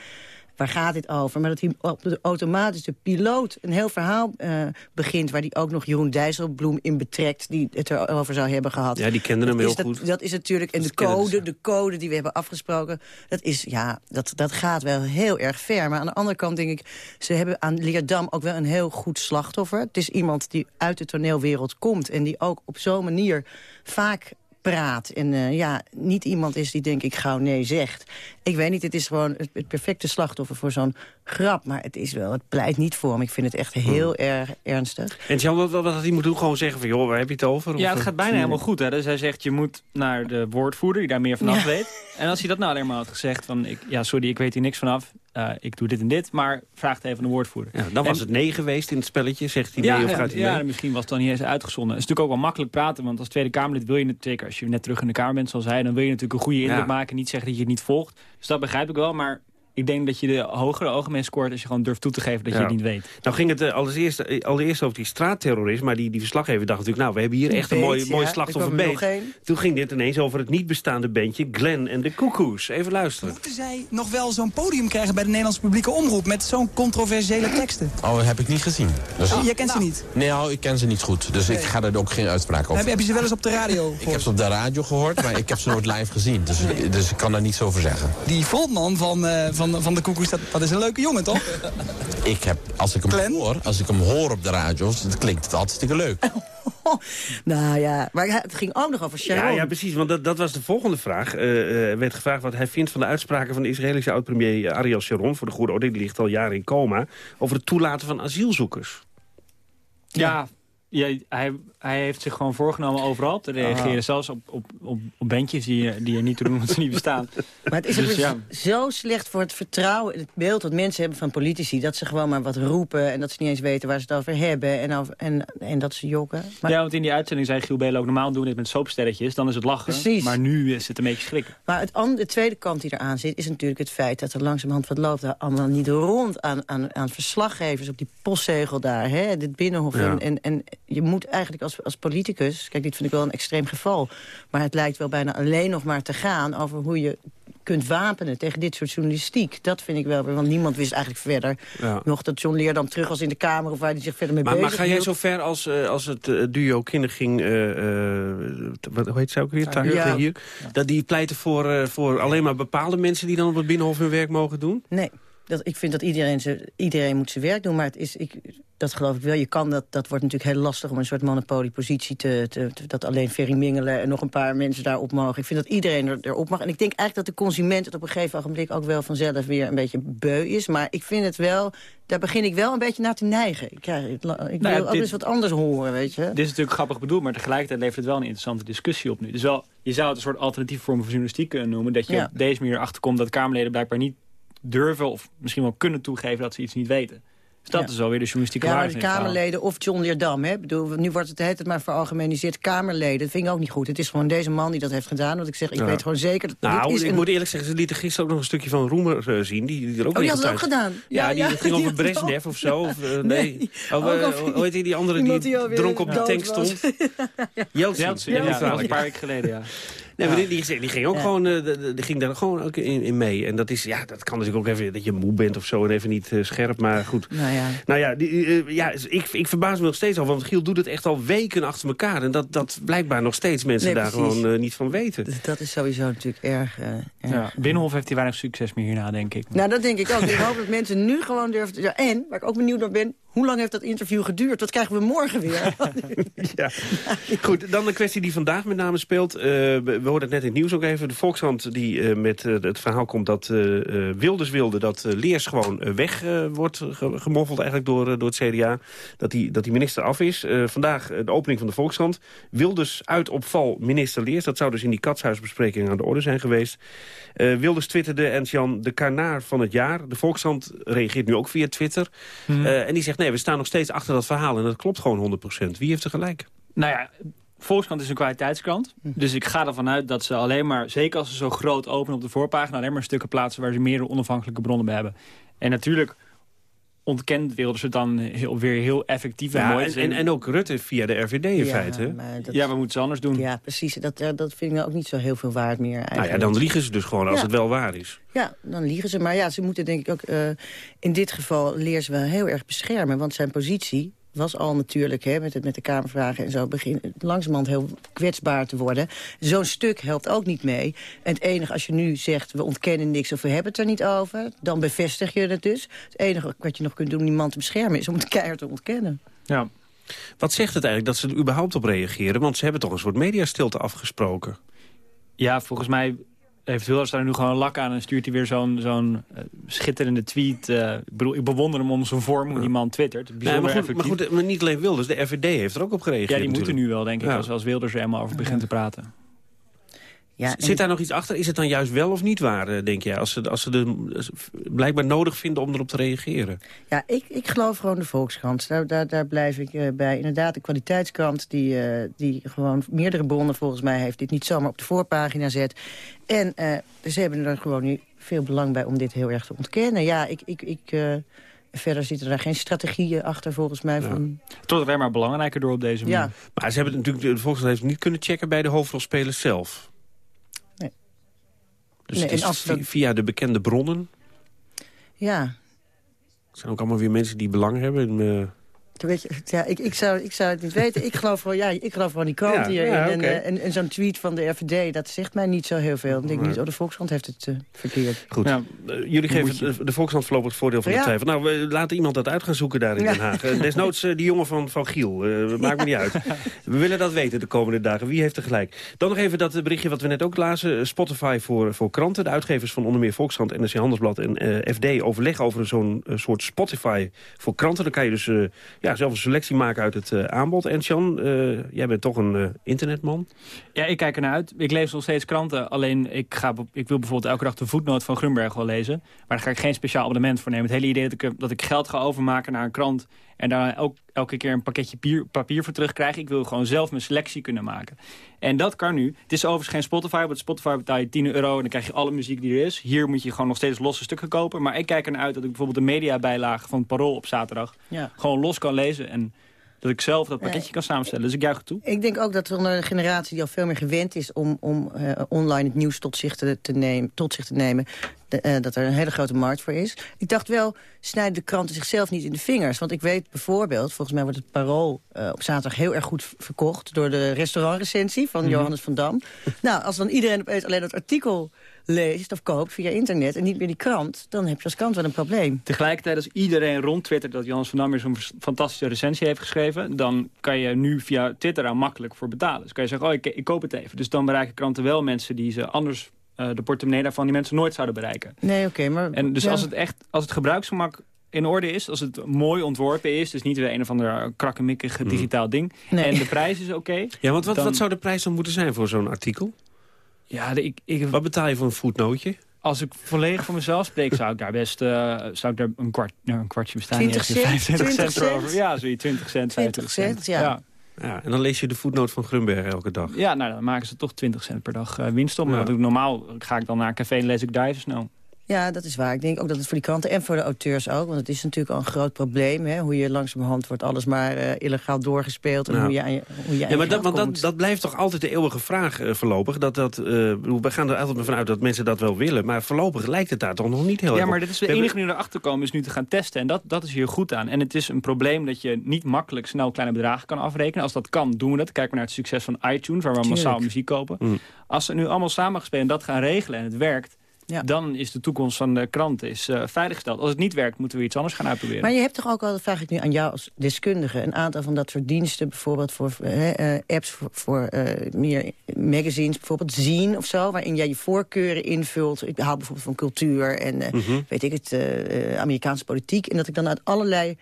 waar gaat dit over? Maar dat hij op de automatische piloot een heel verhaal uh, begint... waar hij ook nog Jeroen Dijsselbloem in betrekt... die het erover zou hebben gehad. Ja, die kenden hem heel dat, goed. Dat is natuurlijk... En de code, de code die we hebben afgesproken... dat, is, ja, dat, dat gaat wel heel erg ver. Maar aan de andere kant denk ik... ze hebben aan Leerdam ook wel een heel goed slachtoffer. Het is iemand die uit de toneelwereld komt... en die ook op zo'n manier vaak praat. En uh, ja, niet iemand is die denk ik gauw nee zegt. Ik weet niet, het is gewoon het perfecte slachtoffer voor zo'n grap. Maar het is wel, het pleit niet voor hem. Ik vind het echt heel hmm. erg ernstig. En Jan, wat, wat had hij moeten doen? Gewoon zeggen van, joh, waar heb je het over? Ja, het gaat bijna helemaal goed. Hè? Dus hij zegt, je moet naar de woordvoerder, die daar meer vanaf ja. weet. En als hij dat nou alleen maar had gezegd van, ik, ja, sorry, ik weet hier niks vanaf. Uh, ik doe dit en dit, maar vraag het even aan de woordvoerder. Ja, dan was het nee geweest in het spelletje, zegt hij ja, nee of gaat hij ja, mee? misschien was het dan niet eens uitgezonden. Het is natuurlijk ook wel makkelijk praten, want als Tweede Kamerlid wil je het, zeker als je net terug in de Kamer bent zoals hij, dan wil je natuurlijk een goede indruk maken, niet zeggen dat je het niet volgt. Dus dat begrijp ik wel, maar ik denk dat je de hogere ogen mee scoort... als je gewoon durft toe te geven dat je het niet weet. Nou ging het uh, allereerst, uh, allereerst over die straatterrorisme... maar die, die verslaggever dacht natuurlijk... nou, we hebben hier echt een mooi, mooi slachtoffer beet. Toen ging dit ineens over het niet bestaande bandje Glenn en de Koekoes. Even luisteren. Moeten zij nog wel zo'n podium krijgen bij de Nederlandse publieke omroep... met zo'n controversiële teksten? Oh, dat heb ik niet gezien. Dus... Oh, jij kent ze niet? Nee, nou, ik ken ze niet goed. Dus nee. ik ga er ook geen uitspraak over. Heb, heb, je ze wel eens op de radio gehoord? Ik heb ze op de radio gehoord, maar ik heb ze nooit live gezien. Dus, nee. dus ik kan daar niets over zeggen. Die frontman van, uh, van, van de Koekoes... Dat dat is een leuke jongen, toch? ik heb, als ik hem Glenn? hoor, als ik hem hoor op de radio, dan klinkt het hartstikke leuk. nou ja, maar het ging ook nog over Sharon. Ja, ja precies, want dat, dat was de volgende vraag. Uh, uh, werd gevraagd wat hij vindt van de uitspraken van de Israëlische oud-premier Ariel Sharon... voor de goede orde, die ligt al jaren in coma... over het toelaten van asielzoekers. Ja, ja ja, hij, hij heeft zich gewoon voorgenomen overal te reageren. Zelfs op, op, op, op bandjes die, die er niet te doen, omdat ze niet bestaan. Maar het is dus, ja. zo slecht voor het vertrouwen, het beeld dat mensen hebben van politici... dat ze gewoon maar wat roepen en dat ze niet eens weten waar ze het over hebben... en, over, en, en dat ze jokken. Maar... Ja, want in die uitzending zei Giel Belen ook... normaal doen dit met soapsterretjes, dan is het lachen. Precies. Maar nu is het een beetje schrikken. Maar het andere, de tweede kant die eraan zit... is natuurlijk het feit dat er langzamerhand wat loopt... Daar allemaal niet rond aan, aan, aan verslaggevers op die postzegel daar. Hè, dit Binnenhof ja. en, en, en je moet eigenlijk als, als politicus... Kijk, dit vind ik wel een extreem geval. Maar het lijkt wel bijna alleen nog maar te gaan... over hoe je kunt wapenen tegen dit soort journalistiek. Dat vind ik wel, want niemand wist eigenlijk verder ja. nog dat John Leer dan terug was in de Kamer... of waar hij zich verder mee maar, bezig Maar ga jij zo ver als, uh, als het uh, duo Kinderging, uh, wat, hoe heet ze ook weer, Tahir ja. hier... dat die pleiten voor, voor alleen maar bepaalde mensen... die dan op het Binnenhof hun werk mogen doen? Nee. Dat, ik vind dat iedereen, ze, iedereen moet zijn werk doen, maar het is, ik, dat geloof ik wel. Je kan dat, dat wordt natuurlijk heel lastig om een soort monopoliepositie te, te, te dat alleen Ferry Mingelen en nog een paar mensen daarop mogen. Ik vind dat iedereen er, erop mag. En ik denk eigenlijk dat de consument het op een gegeven ogenblik ook wel vanzelf weer een beetje beu is. Maar ik vind het wel, daar begin ik wel een beetje naar te neigen. Ik, ik, nou ja, wil ook eens wat anders horen, weet je. Dit is natuurlijk grappig bedoeld, maar tegelijkertijd levert het wel een interessante discussie op nu. Dus wel, je zou het een soort alternatieve vorm van journalistiek kunnen noemen. Dat je ja. op deze manier achterkomt dat Kamerleden blijkbaar niet durven of misschien wel kunnen toegeven dat ze iets niet weten. Dus dat is alweer de journalistieke Ja, waarde de. Kamerleden of John Leerdam. Hè? Bedoel, nu wordt het tijd maar veralgemeniseerd Kamerleden. Dat vind ik ook niet goed. Het is gewoon deze man die dat heeft gedaan. Want ik zeg, ik Ja. weet gewoon zeker... Dat Nou, dit is ik een... moet eerlijk zeggen, ze lieten gisteren ook nog een stukje van Roemer eh, zien. Die, die er ook Oh, die had het tijd- ook gedaan. Ja, Ja, die ja, ging over het Brezhnev of zo. Of, eh, nee. Nee. Oh, Ook eh, hoe heet die, die andere die, dronken op de tank was. stond? Jeltsin. Ja, een paar weken geleden, ja. Nee, maar die, die, die ging ook Ja. gewoon, eh, die ging daar gewoon ook in, in mee. En dat is, ja, dat kan natuurlijk ook even dat je moe bent of zo en even niet eh, scherp, maar goed. Nou ja. Nou ja, die, eh, ja ik, ik verbaas me nog steeds al, want Giel doet het echt al weken achter elkaar. En dat, dat blijkbaar nog steeds mensen Nee, daar precies. gewoon niet van weten. Dus dat is sowieso natuurlijk erg... erg. Ja. Binnenhof heeft hij weinig succes meer hierna, denk ik. Nou, dat denk ik ook. Ik hoop dat mensen nu gewoon durven... te- Ja, en, waar ik ook benieuwd naar ben... hoe lang heeft dat interview geduurd? Wat krijgen we morgen weer? ja. Goed, dan de kwestie die vandaag met name speelt. Eh, we, hoorden het net in het nieuws ook even. De Volkskrant die eh, met eh, het verhaal komt dat eh, eh, Wilders wilde... dat Leers gewoon weg eh, wordt ge- gemoffeld eigenlijk door, door het CDA. Dat die, dat die minister af is. Eh, vandaag de opening van de Volkskrant. Wilders uit op val minister Leers. Dat zou dus in die katshuisbespreking aan de orde zijn geweest. Eh, Wilders twitterde en Jan de Karnaar van het jaar. De Volkskrant reageert nu ook via Twitter. Mhm. Eh, en die zegt, nee, we staan nog steeds achter dat verhaal. En dat klopt gewoon 100%. Wie heeft er gelijk? Nou ja, Volkskrant is een kwaliteitskrant. Dus ik ga ervan uit dat ze alleen maar, zeker als ze zo groot openen op de voorpagina... alleen maar stukken plaatsen waar ze meerdere onafhankelijke bronnen bij hebben. En natuurlijk ontkent Wilders het dan heel, weer heel effectief en Ja, mooi. en, en, en ook Rutte via de RVD in Ja, feite. dat- Ja, wat moeten ze anders doen? Ja, precies. Dat, eh, dat vind ik ook niet zo heel veel waard meer eigenlijk. Nou ja, dan liegen ze dus gewoon als Ja. het wel waar is. Ja, dan liegen ze. Maar ja, ze moeten denk ik ook... eh, in dit geval leer ze wel heel erg beschermen. Want zijn positie was al natuurlijk, hè, met, het, met de Kamervragen en zo... begin langzamerhand heel kwetsbaar te worden. Zo'n stuk helpt ook niet mee. En het enige, als je nu zegt, we ontkennen niks of we hebben het er niet over... dan bevestig je het dus. Het enige wat je nog kunt doen om iemand te beschermen... is om het keihard te ontkennen. Ja. Wat zegt het eigenlijk dat ze er überhaupt op reageren? Want ze hebben toch een soort mediastilte afgesproken. Ja, volgens mij heeft Wilders daar nu gewoon lak aan... en stuurt hij weer zo'n zo'n eh, schitterende tweet. eh, ik, bedoel, ik bewonder hem om zijn vorm, hoe die man twittert. Nee, Bijzonder maar, goed, maar, goed, maar niet alleen Wilders, de RVD heeft er ook op gereageerd. ja, die moeten nu wel, denk ik, Ja. als, als Wilders er helemaal over begint te praten. Ja, Zit daar nog iets achter? Is het dan juist wel of niet waar, eh, denk jij? Als ze, als ze de blijkbaar nodig vinden om erop te reageren. Ja, ik, ik geloof gewoon de Volkskrant. Daar, daar, daar blijf ik eh, bij. Inderdaad, de kwaliteitskrant die, eh, die gewoon meerdere bronnen volgens mij heeft... dit niet zomaar op de voorpagina zet. En eh, ze hebben er gewoon nu veel belang bij om dit heel erg te ontkennen. Ja, ik... ik, ik eh, verder zitten daar geen strategieën achter volgens mij. Van, Het wordt alleen maar belangrijker door op deze manier. ja, Maar ze hebben het natuurlijk, de Volkskrant heeft het niet kunnen checken bij de hoofdrolspelers zelf. Dus Nee, het is dat- via de bekende bronnen. ja. Het zijn ook allemaal weer mensen die belang hebben. in, eh, Weet je, ja, ik, ik, zou, ik zou het niet weten. Ik geloof gewoon, ja, ik geloof gewoon die krant Ja, hierin. ja, en, oké. eh, en, en zo'n tweet van de RVD, dat zegt mij niet zo heel veel. Dan denk ik niet, oh, de Volkskrant heeft het eh, verkeerd. Goed, Ja, Eh, jullie geven de, de Volkskrant voorlopig het voordeel van de Ja. twijfel. Nou, we laten iemand dat uit gaan zoeken daar in Ja. Den Haag. Desnoods die jongen van, van Giel. Eh, maakt me niet uit. We willen dat weten de komende dagen. Wie heeft er gelijk? Dan nog even dat berichtje wat we net ook lazen. Spotify voor, voor kranten. De uitgevers van onder meer Volkskrant, NRC Handelsblad en FD... overleggen over zo'n soort Spotify voor kranten. Dan kan je dus eh, zelf een selectie maken uit het eh, aanbod. En Jan, eh, jij bent toch een eh, internetman. Ja, ik kijk ernaar uit. Ik lees nog steeds kranten. Alleen ik, ga, ik wil bijvoorbeeld elke dag de voetnoot van Grunberg wel lezen. Maar daar ga ik geen speciaal abonnement voor nemen. Het hele idee dat ik, dat ik geld ga overmaken naar een krant... en daar elk, elke keer een pakketje pier- papier voor terugkrijg. Ik wil gewoon zelf mijn selectie kunnen maken. En dat kan nu. Het is overigens geen Spotify. Op Spotify betaal je 10 euro en dan krijg je alle muziek die er is. Hier moet je gewoon nog steeds losse stukken kopen. Maar ik kijk ernaar uit dat ik bijvoorbeeld de mediabijlage van het Parool op zaterdag... Ja. gewoon los kan lezen en dat ik zelf dat pakketje Nee. kan samenstellen. Dus ik juich het toe. Ik denk ook dat er een generatie die al veel meer gewend is... om, om eh, online het nieuws tot zich te, te nemen, tot zich te nemen... de, eh, dat er een hele grote markt voor is. Ik dacht wel, snijden de kranten zichzelf niet in de vingers. Want ik weet bijvoorbeeld, volgens mij wordt het Parool... eh, op zaterdag heel erg goed verkocht... door de restaurantrecensie van Mhm. Johannes van Dam. nou, als dan iedereen opeens alleen dat artikel leest of koopt via internet... en niet meer die krant, dan heb je als krant wel een probleem. Tegelijkertijd, als iedereen rond twittert dat Johannes van Dam weer zo'n fantastische recensie heeft geschreven, dan kan je nu via Twitter daar makkelijk voor betalen. Dus kan je zeggen, oh, ik, ik koop het even. Dus dan bereiken kranten wel mensen die ze anders, eh, de portemonnee daarvan, die mensen nooit zouden bereiken. Nee, oké, maar... En dus ja. als het echt, als het gebruiksgemak in orde is, als het mooi ontworpen is, dus niet weer een of ander krakkemikkig digitaal ding, Nee. en de prijs is oké. Ja, want wat, dan- wat zou de prijs dan moeten zijn voor zo'n artikel? Ja, de- ik, ik, Wat betaal je voor een voetnootje? Als ik volledig voor mezelf spreek, zou ik daar best uh, zou ik daar een, kwart, nou, een kwartje bestaan. 20 cent? 25 cent, cent over. Ja, zoiets, 20 cent, 20 cent, ja. ja. Ja, en dan lees je de voetnoot van Grunberg elke dag. Ja, nou, dan maken ze toch 20 cent per dag uh, winst op. Ja. normaal ga ik dan naar een café en lees ik even snel. Ja, dat is waar. Ik denk ook dat het voor die kranten en voor de auteurs ook... want het is natuurlijk al een groot probleem... Hè, hoe je langzamerhand wordt alles maar uh, illegaal doorgespeeld... en hoe je aan je, hoe je Ja, maar dat, want dat, dat blijft toch altijd de eeuwige vraag uh, voorlopig. Dat, dat, uh, we gaan er altijd vanuit dat mensen dat wel willen... maar voorlopig lijkt het daar toch nog niet heel Ja, erg maar dit is de enige manier erachter komen... is nu te gaan testen en dat, dat is hier goed aan. En het is een probleem dat je niet makkelijk snel kleine bedragen kan afrekenen. Als dat kan, doen we dat. Kijk maar naar het succes van iTunes... waar we Tuurlijk. massaal muziek kopen. Mm. Als ze nu allemaal samen gespeeld en dat gaan regelen en het werkt... Ja. dan is de toekomst van de krant is, uh, veiliggesteld. Als het niet werkt, moeten we iets anders gaan uitproberen. Maar je hebt toch ook al, dat vraag ik nu aan jou als deskundige... een aantal van dat soort diensten, bijvoorbeeld voor uh, apps... voor, voor uh, meer magazines, bijvoorbeeld zien of zo... waarin jij je voorkeuren invult. Ik hou bijvoorbeeld van cultuur en mm -hmm. weet ik het, Amerikaanse politiek. En dat ik dan uit allerlei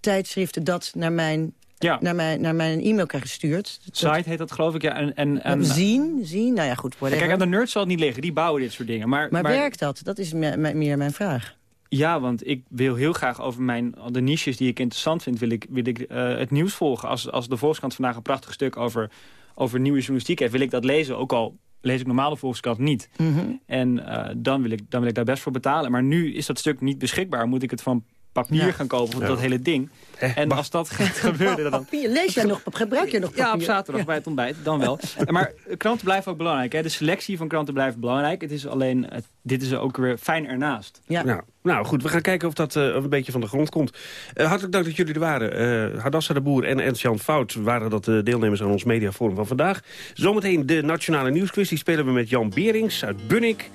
tijdschriften dat naar mijn ja. naar, mijn, naar mijn e-mail krijg gestuurd. Site heet dat geloof ik, ja. En, en, en, zien, zien, nou ja goed. Kijk, aan de nerds zal het niet liggen, die bouwen dit soort dingen. Maar, maar, maar werkt dat? Dat is me, me, meer mijn vraag. Ja, want ik wil heel graag over mijn, de niches die ik interessant vind... wil ik, wil ik uh, het nieuws volgen. Als, als de Volkskrant vandaag een prachtig stuk over, over nieuwe journalistiek heeft... wil ik dat lezen, ook al lees ik normaal de Volkskrant niet. Mm -hmm. En uh, dan, wil ik, dan wil ik daar best voor betalen. Maar nu is dat stuk niet beschikbaar. Moet ik het van papier ja. gaan kopen voor ja. dat hele ding. Eh, en als dat gaat gebeuren... Dan... Papier, lees jij nog, gebruik je nog papier? Ja, op zaterdag bij het ontbijt, dan wel. maar kranten blijven ook belangrijk. Hè? De selectie van kranten blijft belangrijk. Het is alleen, het, dit is ook weer fijn ernaast. Ja. Nou, nou goed, we gaan kijken of dat uh, een beetje van de grond komt. Uh, hartelijk dank dat jullie er waren. Uh, Hardassa de Boer en Ernst-Jan Fout waren dat de deelnemers aan ons mediaforum van vandaag. Zometeen de Nationale Nieuwsquiz. Die spelen we met Jan Berings uit Bunnik.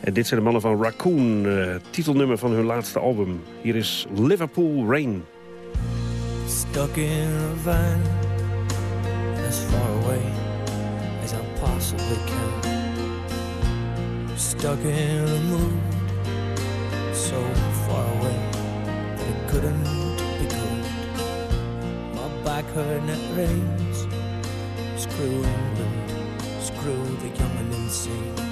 En dit zijn de mannen van Raccoon, uh, titelnummer van hun laatste album. Hier is Liverpool Rain. Stuck in a van, as far away as I possibly can. Stuck in a mood, so far away that it couldn't be good. My back hurt and it rains. Screw England, screw the young and insane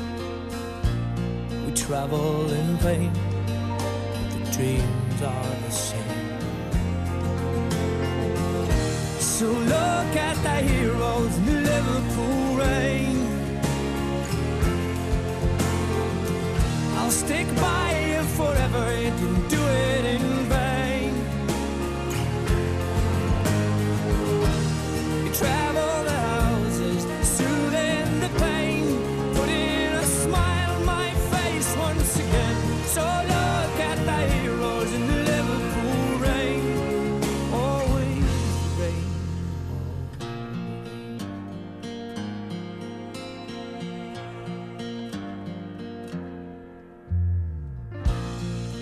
travel in vain, but the dreams are the same. So look at the heroes in the Liverpool rain. I'll stick by you forever, you didn't do it in vain. You travel the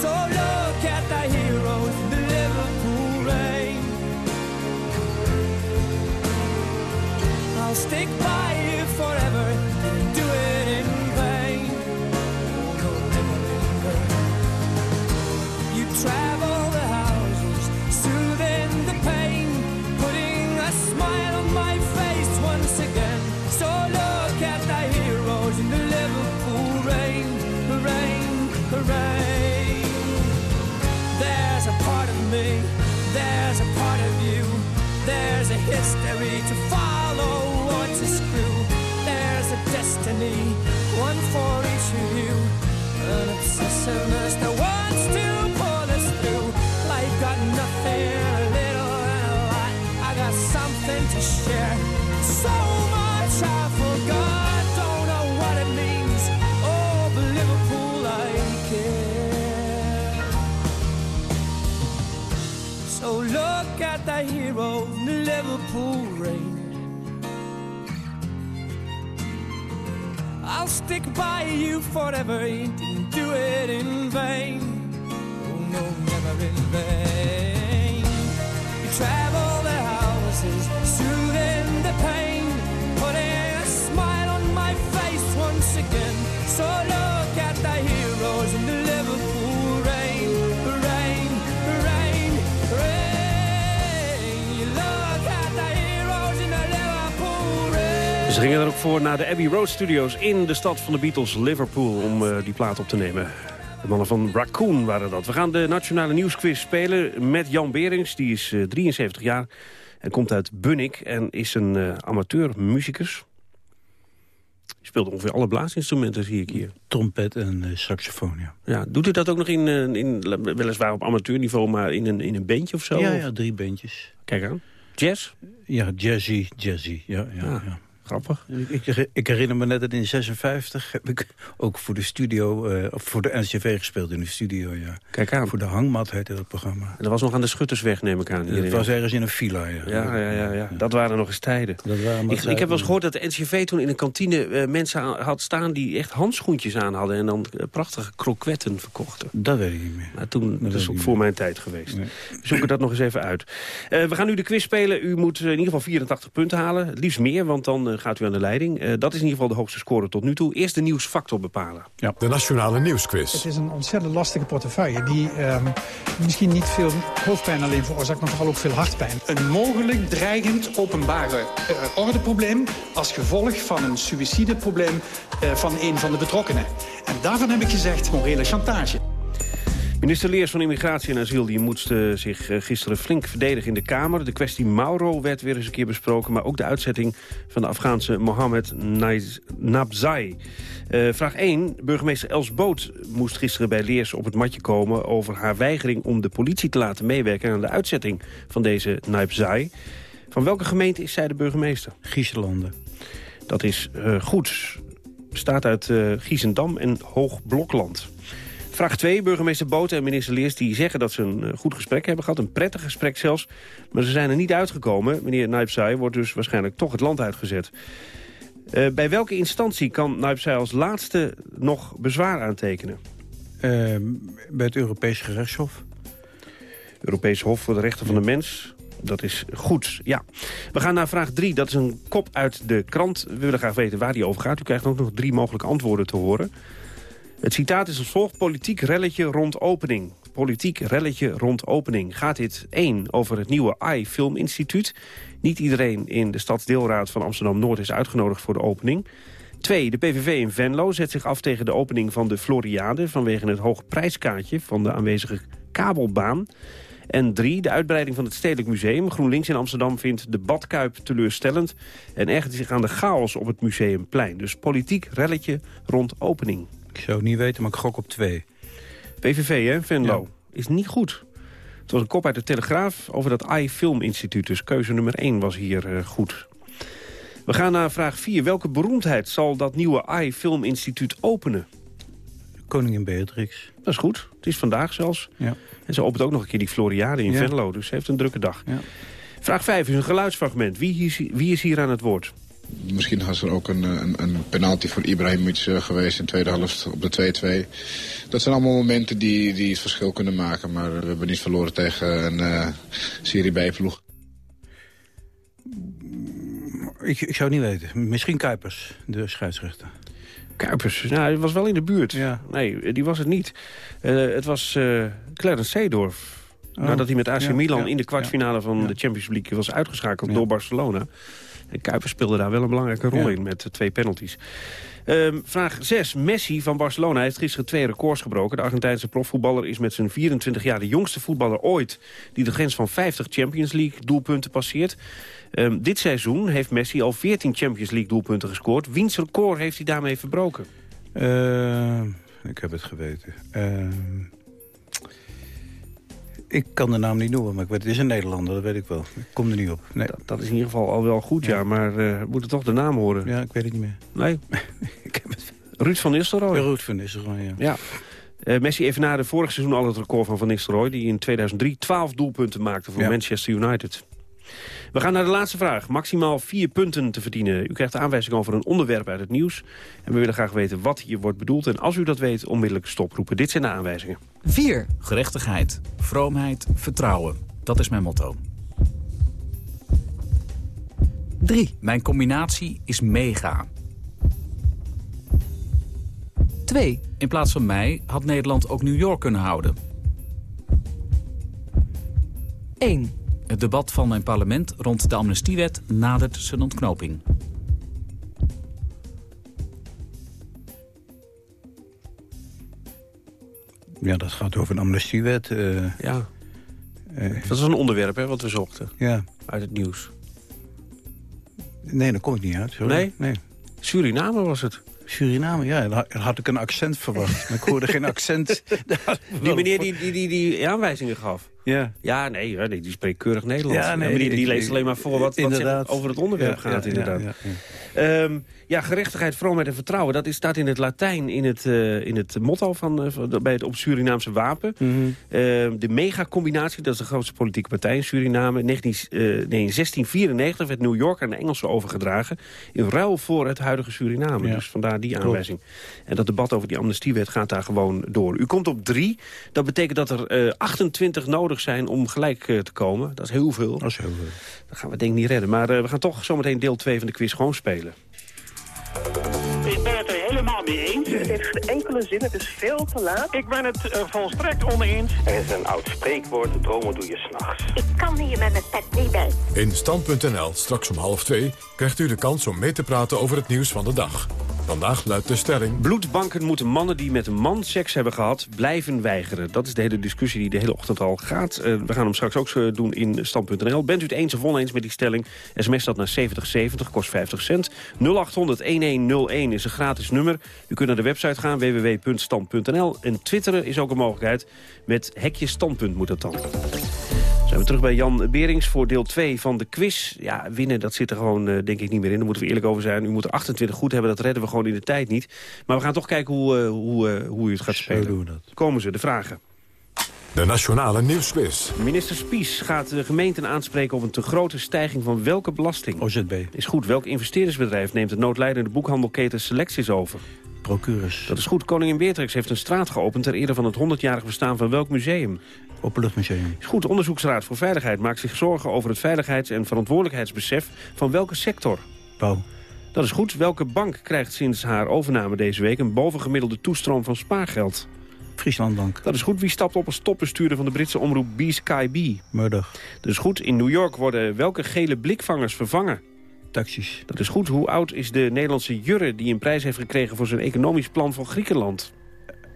So look at the heroes the Liverpool rain. I'll stick by the rain. I'll stick by you forever. Didn't do it in vain. Oh no, never in vain. Ze gingen er ook voor naar de Abbey Road Studios in de stad van de Beatles, Liverpool, om eh, die plaat op te nemen. De mannen van Raccoon waren dat. We gaan de Nationale Nieuwsquiz spelen met Jan Berings. Die is eh, 73 jaar en komt uit Bunnik en is een eh, amateur-muzikus. Speelt ongeveer alle blaasinstrumenten, zie ik hier. Trompet en eh, saxofoon, ja. Ja, doet u dat ook nog in, eh, in weliswaar op amateurniveau, maar in een, in een bandje of zo? Ja, ja, drie bandjes. Kijk aan. Jazz? Ja, jazzy, jazzy, ja. ja, Ah, ja. Grappig. Ik, ik, ik herinner me net dat in 56 heb ik ook voor de studio, eh, of voor de NCV gespeeld in de studio, ja. Kijk aan. Voor de Hangmat heette dat programma. En dat was nog aan de Schuttersweg, neem ik aan. Dat was ergens in een villa, ja. Ja, ja, ja, ja. dat waren nog eens tijden. Dat waren maar Ik, ik heb wel eens gehoord dat de NCV toen in de kantine eh, mensen aan- had staan... die echt handschoentjes aan hadden en dan eh, prachtige kroketten verkochten. Dat weet ik niet meer. Maar toen, dat weet is ook voor meer. mijn tijd geweest. We zoeken dat nog eens even uit. Eh, we gaan nu de quiz spelen. U moet in ieder geval 84 punten halen. Het liefst meer, want dan gaat u aan de leiding. Eh, dat is in ieder geval de hoogste score tot nu toe. Eerst de nieuwsfactor bepalen. De Nationale Nieuwsquiz. Het is een ontzettend lastige portefeuille die ehm, misschien niet veel hoofdpijn alleen veroorzaakt, maar vooral ook veel hartpijn. Een mogelijk dreigend openbare eh, ordeprobleem als gevolg van een suïcideprobleem eh, van een van de betrokkenen. En daarvan heb ik gezegd morele chantage. Minister Leers van Immigratie en Asiel die moest eh, zich eh, gisteren flink verdedigen in de Kamer. De kwestie Mauro werd weer eens een keer besproken... maar ook de uitzetting van de Afghaanse Mohammed Nabzai. Eh, vraag 1. Burgemeester Els Boot moest gisteren bij Leers op het matje komen... over haar weigering om de politie te laten meewerken... aan de uitzetting van deze Nabzai. Van welke gemeente is zij de burgemeester? Gieselanden. Dat is eh, goed. Bestaat uit eh Giesendam en Hoogblokland. Vraag 2. Burgemeester Boten en minister Leers die zeggen dat ze een eh, goed gesprek hebben gehad. Een prettig gesprek zelfs. Maar ze zijn er niet uitgekomen. Meneer Naipsai wordt dus waarschijnlijk toch het land uitgezet. Eh, bij welke instantie kan Naipsai als laatste nog bezwaar aantekenen? Ehm, bij het Europees Gerechtshof. Europees Hof voor de Rechten van de Mens. Dat is goed, ja. We gaan naar vraag 3. Dat is een kop uit de krant. We willen graag weten waar die over gaat. U krijgt ook nog drie mogelijke antwoorden te horen. Het citaat is als volgt. Politiek relletje rond opening. Politiek relletje rond opening. Gaat dit 1 over het nieuwe AI Film Instituut. Niet iedereen in de stadsdeelraad van Amsterdam-Noord is uitgenodigd voor de opening. 2. De PVV in Venlo zet zich af tegen de opening van de Floriade... vanwege het hoge prijskaartje van de aanwezige kabelbaan. En 3. De uitbreiding van het Stedelijk Museum. GroenLinks in Amsterdam vindt de badkuip teleurstellend... en ergert zich aan de chaos op het Museumplein. Dus politiek relletje rond opening. Ik zou het niet weten, maar ik gok op twee. PVV, hè, Venlo. Is niet goed. Het was een kop uit de Telegraaf over dat AI Film Instituut. Dus keuze nummer 1 was hier eh, goed. We gaan naar vraag 4. Welke beroemdheid zal dat nieuwe AI Film Instituut openen? Koningin Beatrix. Dat is goed. Het is vandaag zelfs. Ja. En ze opent ook nog een keer die Floriade in Ja. Venlo. Dus ze heeft een drukke dag. Ja. Vraag 5 is een geluidsfragment. Wie, is- wie is hier aan het woord? Misschien was er ook een, een, een penalty voor Ibrahimovic eh, geweest in de tweede helft op de 2-2. Dat zijn allemaal momenten die, die het verschil kunnen maken. Maar we hebben niet verloren tegen een eh, Serie B-ploeg. Ik, ik zou het niet weten. Misschien Kuipers, de scheidsrechter. Kuipers, nou, hij was wel in de buurt. Nee, die was het niet. Eh, het was eh Clarence Seedorf. Oh, Nadat hij met AC ja, Milan ja, in de kwartfinale van de Champions League was uitgeschakeld door Barcelona. En Kuipers speelde daar wel een belangrijke rol in met eh, twee penalties. Ehm, vraag 6. Messi van Barcelona heeft gisteren twee records gebroken. De Argentijnse profvoetballer is met zijn 24 jaar de jongste voetballer ooit... die de grens van 50 Champions League doelpunten passeert. Ehm, dit seizoen heeft Messi al 14 Champions League doelpunten gescoord. Wiens record heeft hij daarmee verbroken? Eh, ik heb het geweten. Ik kan de naam niet noemen, maar ik weet, het is een Nederlander, dat weet ik wel. Ik kom er niet op. Nee. Dat, dat is in ieder geval al wel goed, ja. maar eh, we moeten toch de naam horen. Ja, ik weet het niet meer. Nee? Ruud van Nistelrooy. Ruud van Nistelrooy, ja. Ja. Eh, Messi evenaarde vorig seizoen al het record van Van Nistelrooy... die in 2003 12 doelpunten maakte voor. Manchester United. We gaan naar de laatste vraag. Maximaal vier punten te verdienen. U krijgt de aanwijzing over een onderwerp uit het nieuws. En we willen graag weten wat hier wordt bedoeld. En als u dat weet, onmiddellijk stoproepen. Dit zijn de aanwijzingen. 4. Gerechtigheid, vroomheid, vertrouwen. Dat is mijn motto. 3. Mijn combinatie is mega. 2. In plaats van mij had Nederland ook New York kunnen houden. 1. Het debat van mijn parlement rond de amnestiewet nadert zijn ontknoping. Ja, dat gaat over een amnestiewet. eh, ja. eh, Dat is een onderwerp hè, wat we zochten. Ja. Uit het nieuws. Nee, daar kom ik niet uit. Sorry. Nee? nee. Suriname was het. Suriname, ja, dan had- ik een accent verwacht. Maar ik hoorde geen accent. Die meneer die die, die, die aanwijzingen gaf. Ja. Ja, nee, die spreekt keurig Nederlands. Ja, nee, maar die, leest alleen maar voor wat, wat over het onderwerp Ja, gaat, ja, inderdaad. Ja, Ehm, ja, gerechtigheid, vroomheid en vertrouwen. Dat is, staat in het Latijn in het, eh, in het motto van, eh, van- bij het op Surinaamse wapen. Ehm, de megacombinatie, dat is de grootste politieke partij in Suriname. 19, eh, nee, in 1694 werd New York aan de Engelsen overgedragen... in ruil voor het huidige Suriname. Ja. Dus vandaar die Klopt. aanwijzing. En dat debat over die amnestiewet gaat daar gewoon door. U komt op drie. Dat betekent dat er eh, 28 nodig zijn om gelijk te komen. Dat is heel veel. Dat is heel veel. Dat gaan we denk ik niet redden. Maar we gaan toch zometeen deel 2 van de quiz gewoon spelen. Ik ben het er helemaal mee eens. Het heeft geen zin, het is veel te laat. Ik ben het er volstrekt oneens. Er is een oud spreekwoord, dromen doe je s'nachts. Ik kan hier met mijn pet niet bij. In Stand.nl, straks om half twee, krijgt u de kans om mee te praten over het nieuws van de dag. Vandaag luidt de stelling... Bloedbanken moeten mannen die met een man seks hebben gehad blijven weigeren. Dat is de hele discussie die de hele ochtend al gaat. Eh, we gaan hem straks ook zo doen in stand.nl. Bent u het eens of oneens met die stelling? SMS dat naar 7070, kost 50 cent. 0800-1101 is een gratis nummer. U kunt naar de website gaan, www.stand.nl. En twitteren is ook een mogelijkheid. Met hekje standpunt moet dat dan. Zijn we terug bij Jan Berings voor deel 2 van de quiz. Ja, winnen, dat zit er gewoon eh, denk ik niet meer in. Daar moeten we eerlijk over zijn. U moet er 28 goed hebben, dat redden we gewoon in de tijd niet. Maar we gaan toch kijken hoe, eh, hoe, eh, hoe u het gaat spelen. doen we dat. Komen ze, de vragen. De Nationale Nieuwsquiz. Minister Spies gaat de gemeenten aanspreken op een te grote stijging van welke belasting? OZB. Is goed. Welk investeringsbedrijf neemt de noodlijdende boekhandelketen Selecties over? Dat is goed. Koningin Beatrix heeft een straat geopend... ter ere van het 100-jarig bestaan van welk museum? Openluchtmuseum. Is goed. De Onderzoeksraad voor Veiligheid maakt zich zorgen over het veiligheids- en verantwoordelijkheidsbesef van welke sector? Bouw. Dat is goed. Welke bank krijgt sinds haar overname deze week een bovengemiddelde toestroom van spaargeld? Frieslandbank. Dat is goed. Wie stapt op als topbestuurder van de Britse omroep B-Sky B? Murdoch. Dat is goed. In New York worden welke gele blikvangers vervangen? Taxis. Dat is goed. Hoe oud is de Nederlandse Jurre die een prijs heeft gekregen voor zijn economisch plan voor Griekenland?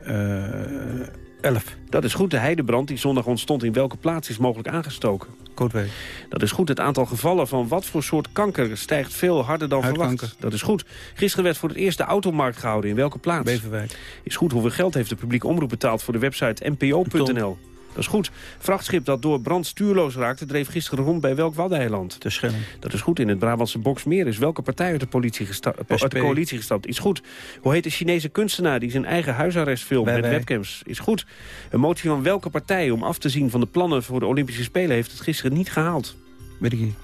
Eh, elf. Dat is goed. De heidebrand die zondag ontstond in welke plaats is mogelijk aangestoken? Kootwijk. Dat is goed. Het aantal gevallen van wat voor soort kanker stijgt veel harder dan Huidkanker. verwacht. Dat is goed. Gisteren werd voor het eerst de automarkt gehouden. In welke plaats? Beverwijk. Is goed. Hoeveel geld heeft de publieke omroep betaald voor de website npo.nl? Dat is goed. Vrachtschip dat door brand stuurloos raakte... dreef gisteren rond bij welk waddeneiland? De Schelling. Dat is goed. In het Brabantse Boksmeer is welke partij uit de, politie uit de coalitie gestapt? Is goed. Hoe heet de Chinese kunstenaar die zijn eigen huisarrest filmt met wij. webcams? Is goed. Een motie van welke partij om af te zien van de plannen voor de Olympische Spelen... heeft het gisteren niet gehaald? Weet ik niet.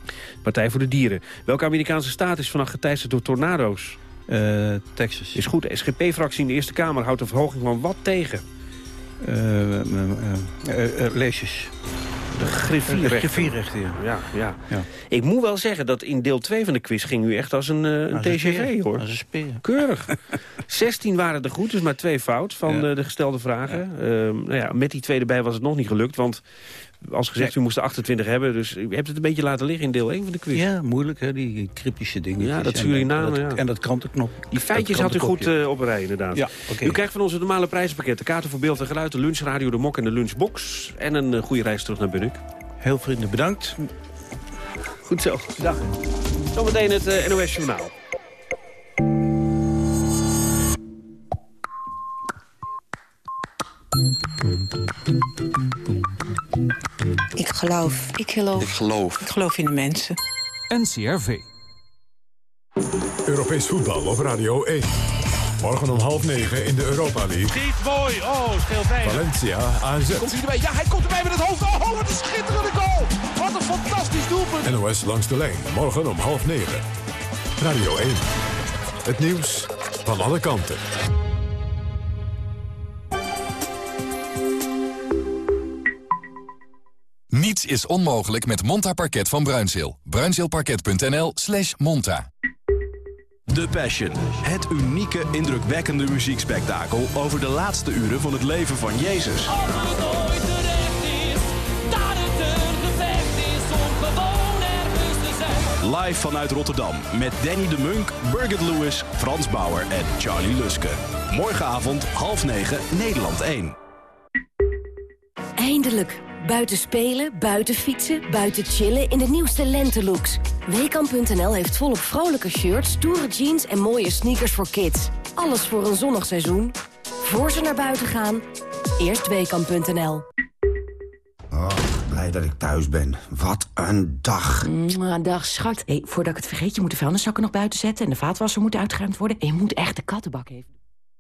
Partij voor de Dieren. Welke Amerikaanse staat is vannacht geteisterd door tornado's? Eh, Texas. Is goed. De SGP-fractie in de Eerste Kamer houdt de verhoging van wat tegen? Leesjes. De griffierrechten. Griffierrechten, ja. Ja, ja. Ja. Ik moet wel zeggen dat in deel 2 van de quiz ging u echt als een, eh, een Als TGV, hoor. Als een speer. Keurig. 16 waren er goed, dus maar twee fout van Ja. eh, de gestelde vragen. Ehm, nou ja, met die twee erbij was het nog niet gelukt, want als gezegd, u moest er 28 hebben. Dus u hebt het een beetje laten liggen in deel 1 van de quiz. Ja, moeilijk, hè, die cryptische dingen. Ja, dat Suriname, En, ja. en dat krantenknop. Die feitjes had u goed eh, op een rij, inderdaad. Ja. U krijgt van ons het normale prijzenpakket. De kaarten voor beeld en geluid, de lunchradio, de mok en de lunchbox. En een eh, goede reis terug naar Bunnik. Heel vriendelijk bedankt. Goed zo. Dag. Zometeen het eh, NOS Journaal. Ik geloof. Ik geloof. Ik geloof. Ik geloof in de mensen. NCRV. Europees voetbal op Radio 1. Morgen om half negen in de Europa League. Schiet mooi. Oh, scheelt weinig. Valencia AZ. Komt hij erbij? Ja, hij komt erbij met het hoofd. Oh, wat een schitterende goal. Wat een fantastisch doelpunt. NOS langs de lijn, morgen om half negen. Radio 1. Het nieuws van alle kanten. Niets is onmogelijk met Monta Parket van Bruinzeel. Bruinzeelparket.nl slash monta. The Passion. Het unieke, indrukwekkende muziekspektakel... over de laatste uren van het leven van Jezus. Live vanuit Rotterdam met Danny de Munk, Birgit Lewis, Frans Bauer en Charlie Luske. Morgenavond half negen, Nederland 1. Eindelijk. Buiten spelen, buiten fietsen, buiten chillen in de nieuwste lentelooks. Weekamp.nl heeft volop vrolijke shirts, stoere jeans en mooie sneakers voor kids. Alles voor een zonnig seizoen. Voor ze naar buiten gaan, eerst Weekamp.nl. Oh, blij dat ik thuis ben. Wat een dag. Mwah, dag, schat. Hey, voordat ik het vergeet, je moet de vuilniszakken nog buiten zetten... en de vaatwasser moet uitgeruimd worden. En je moet echt de kattenbak even...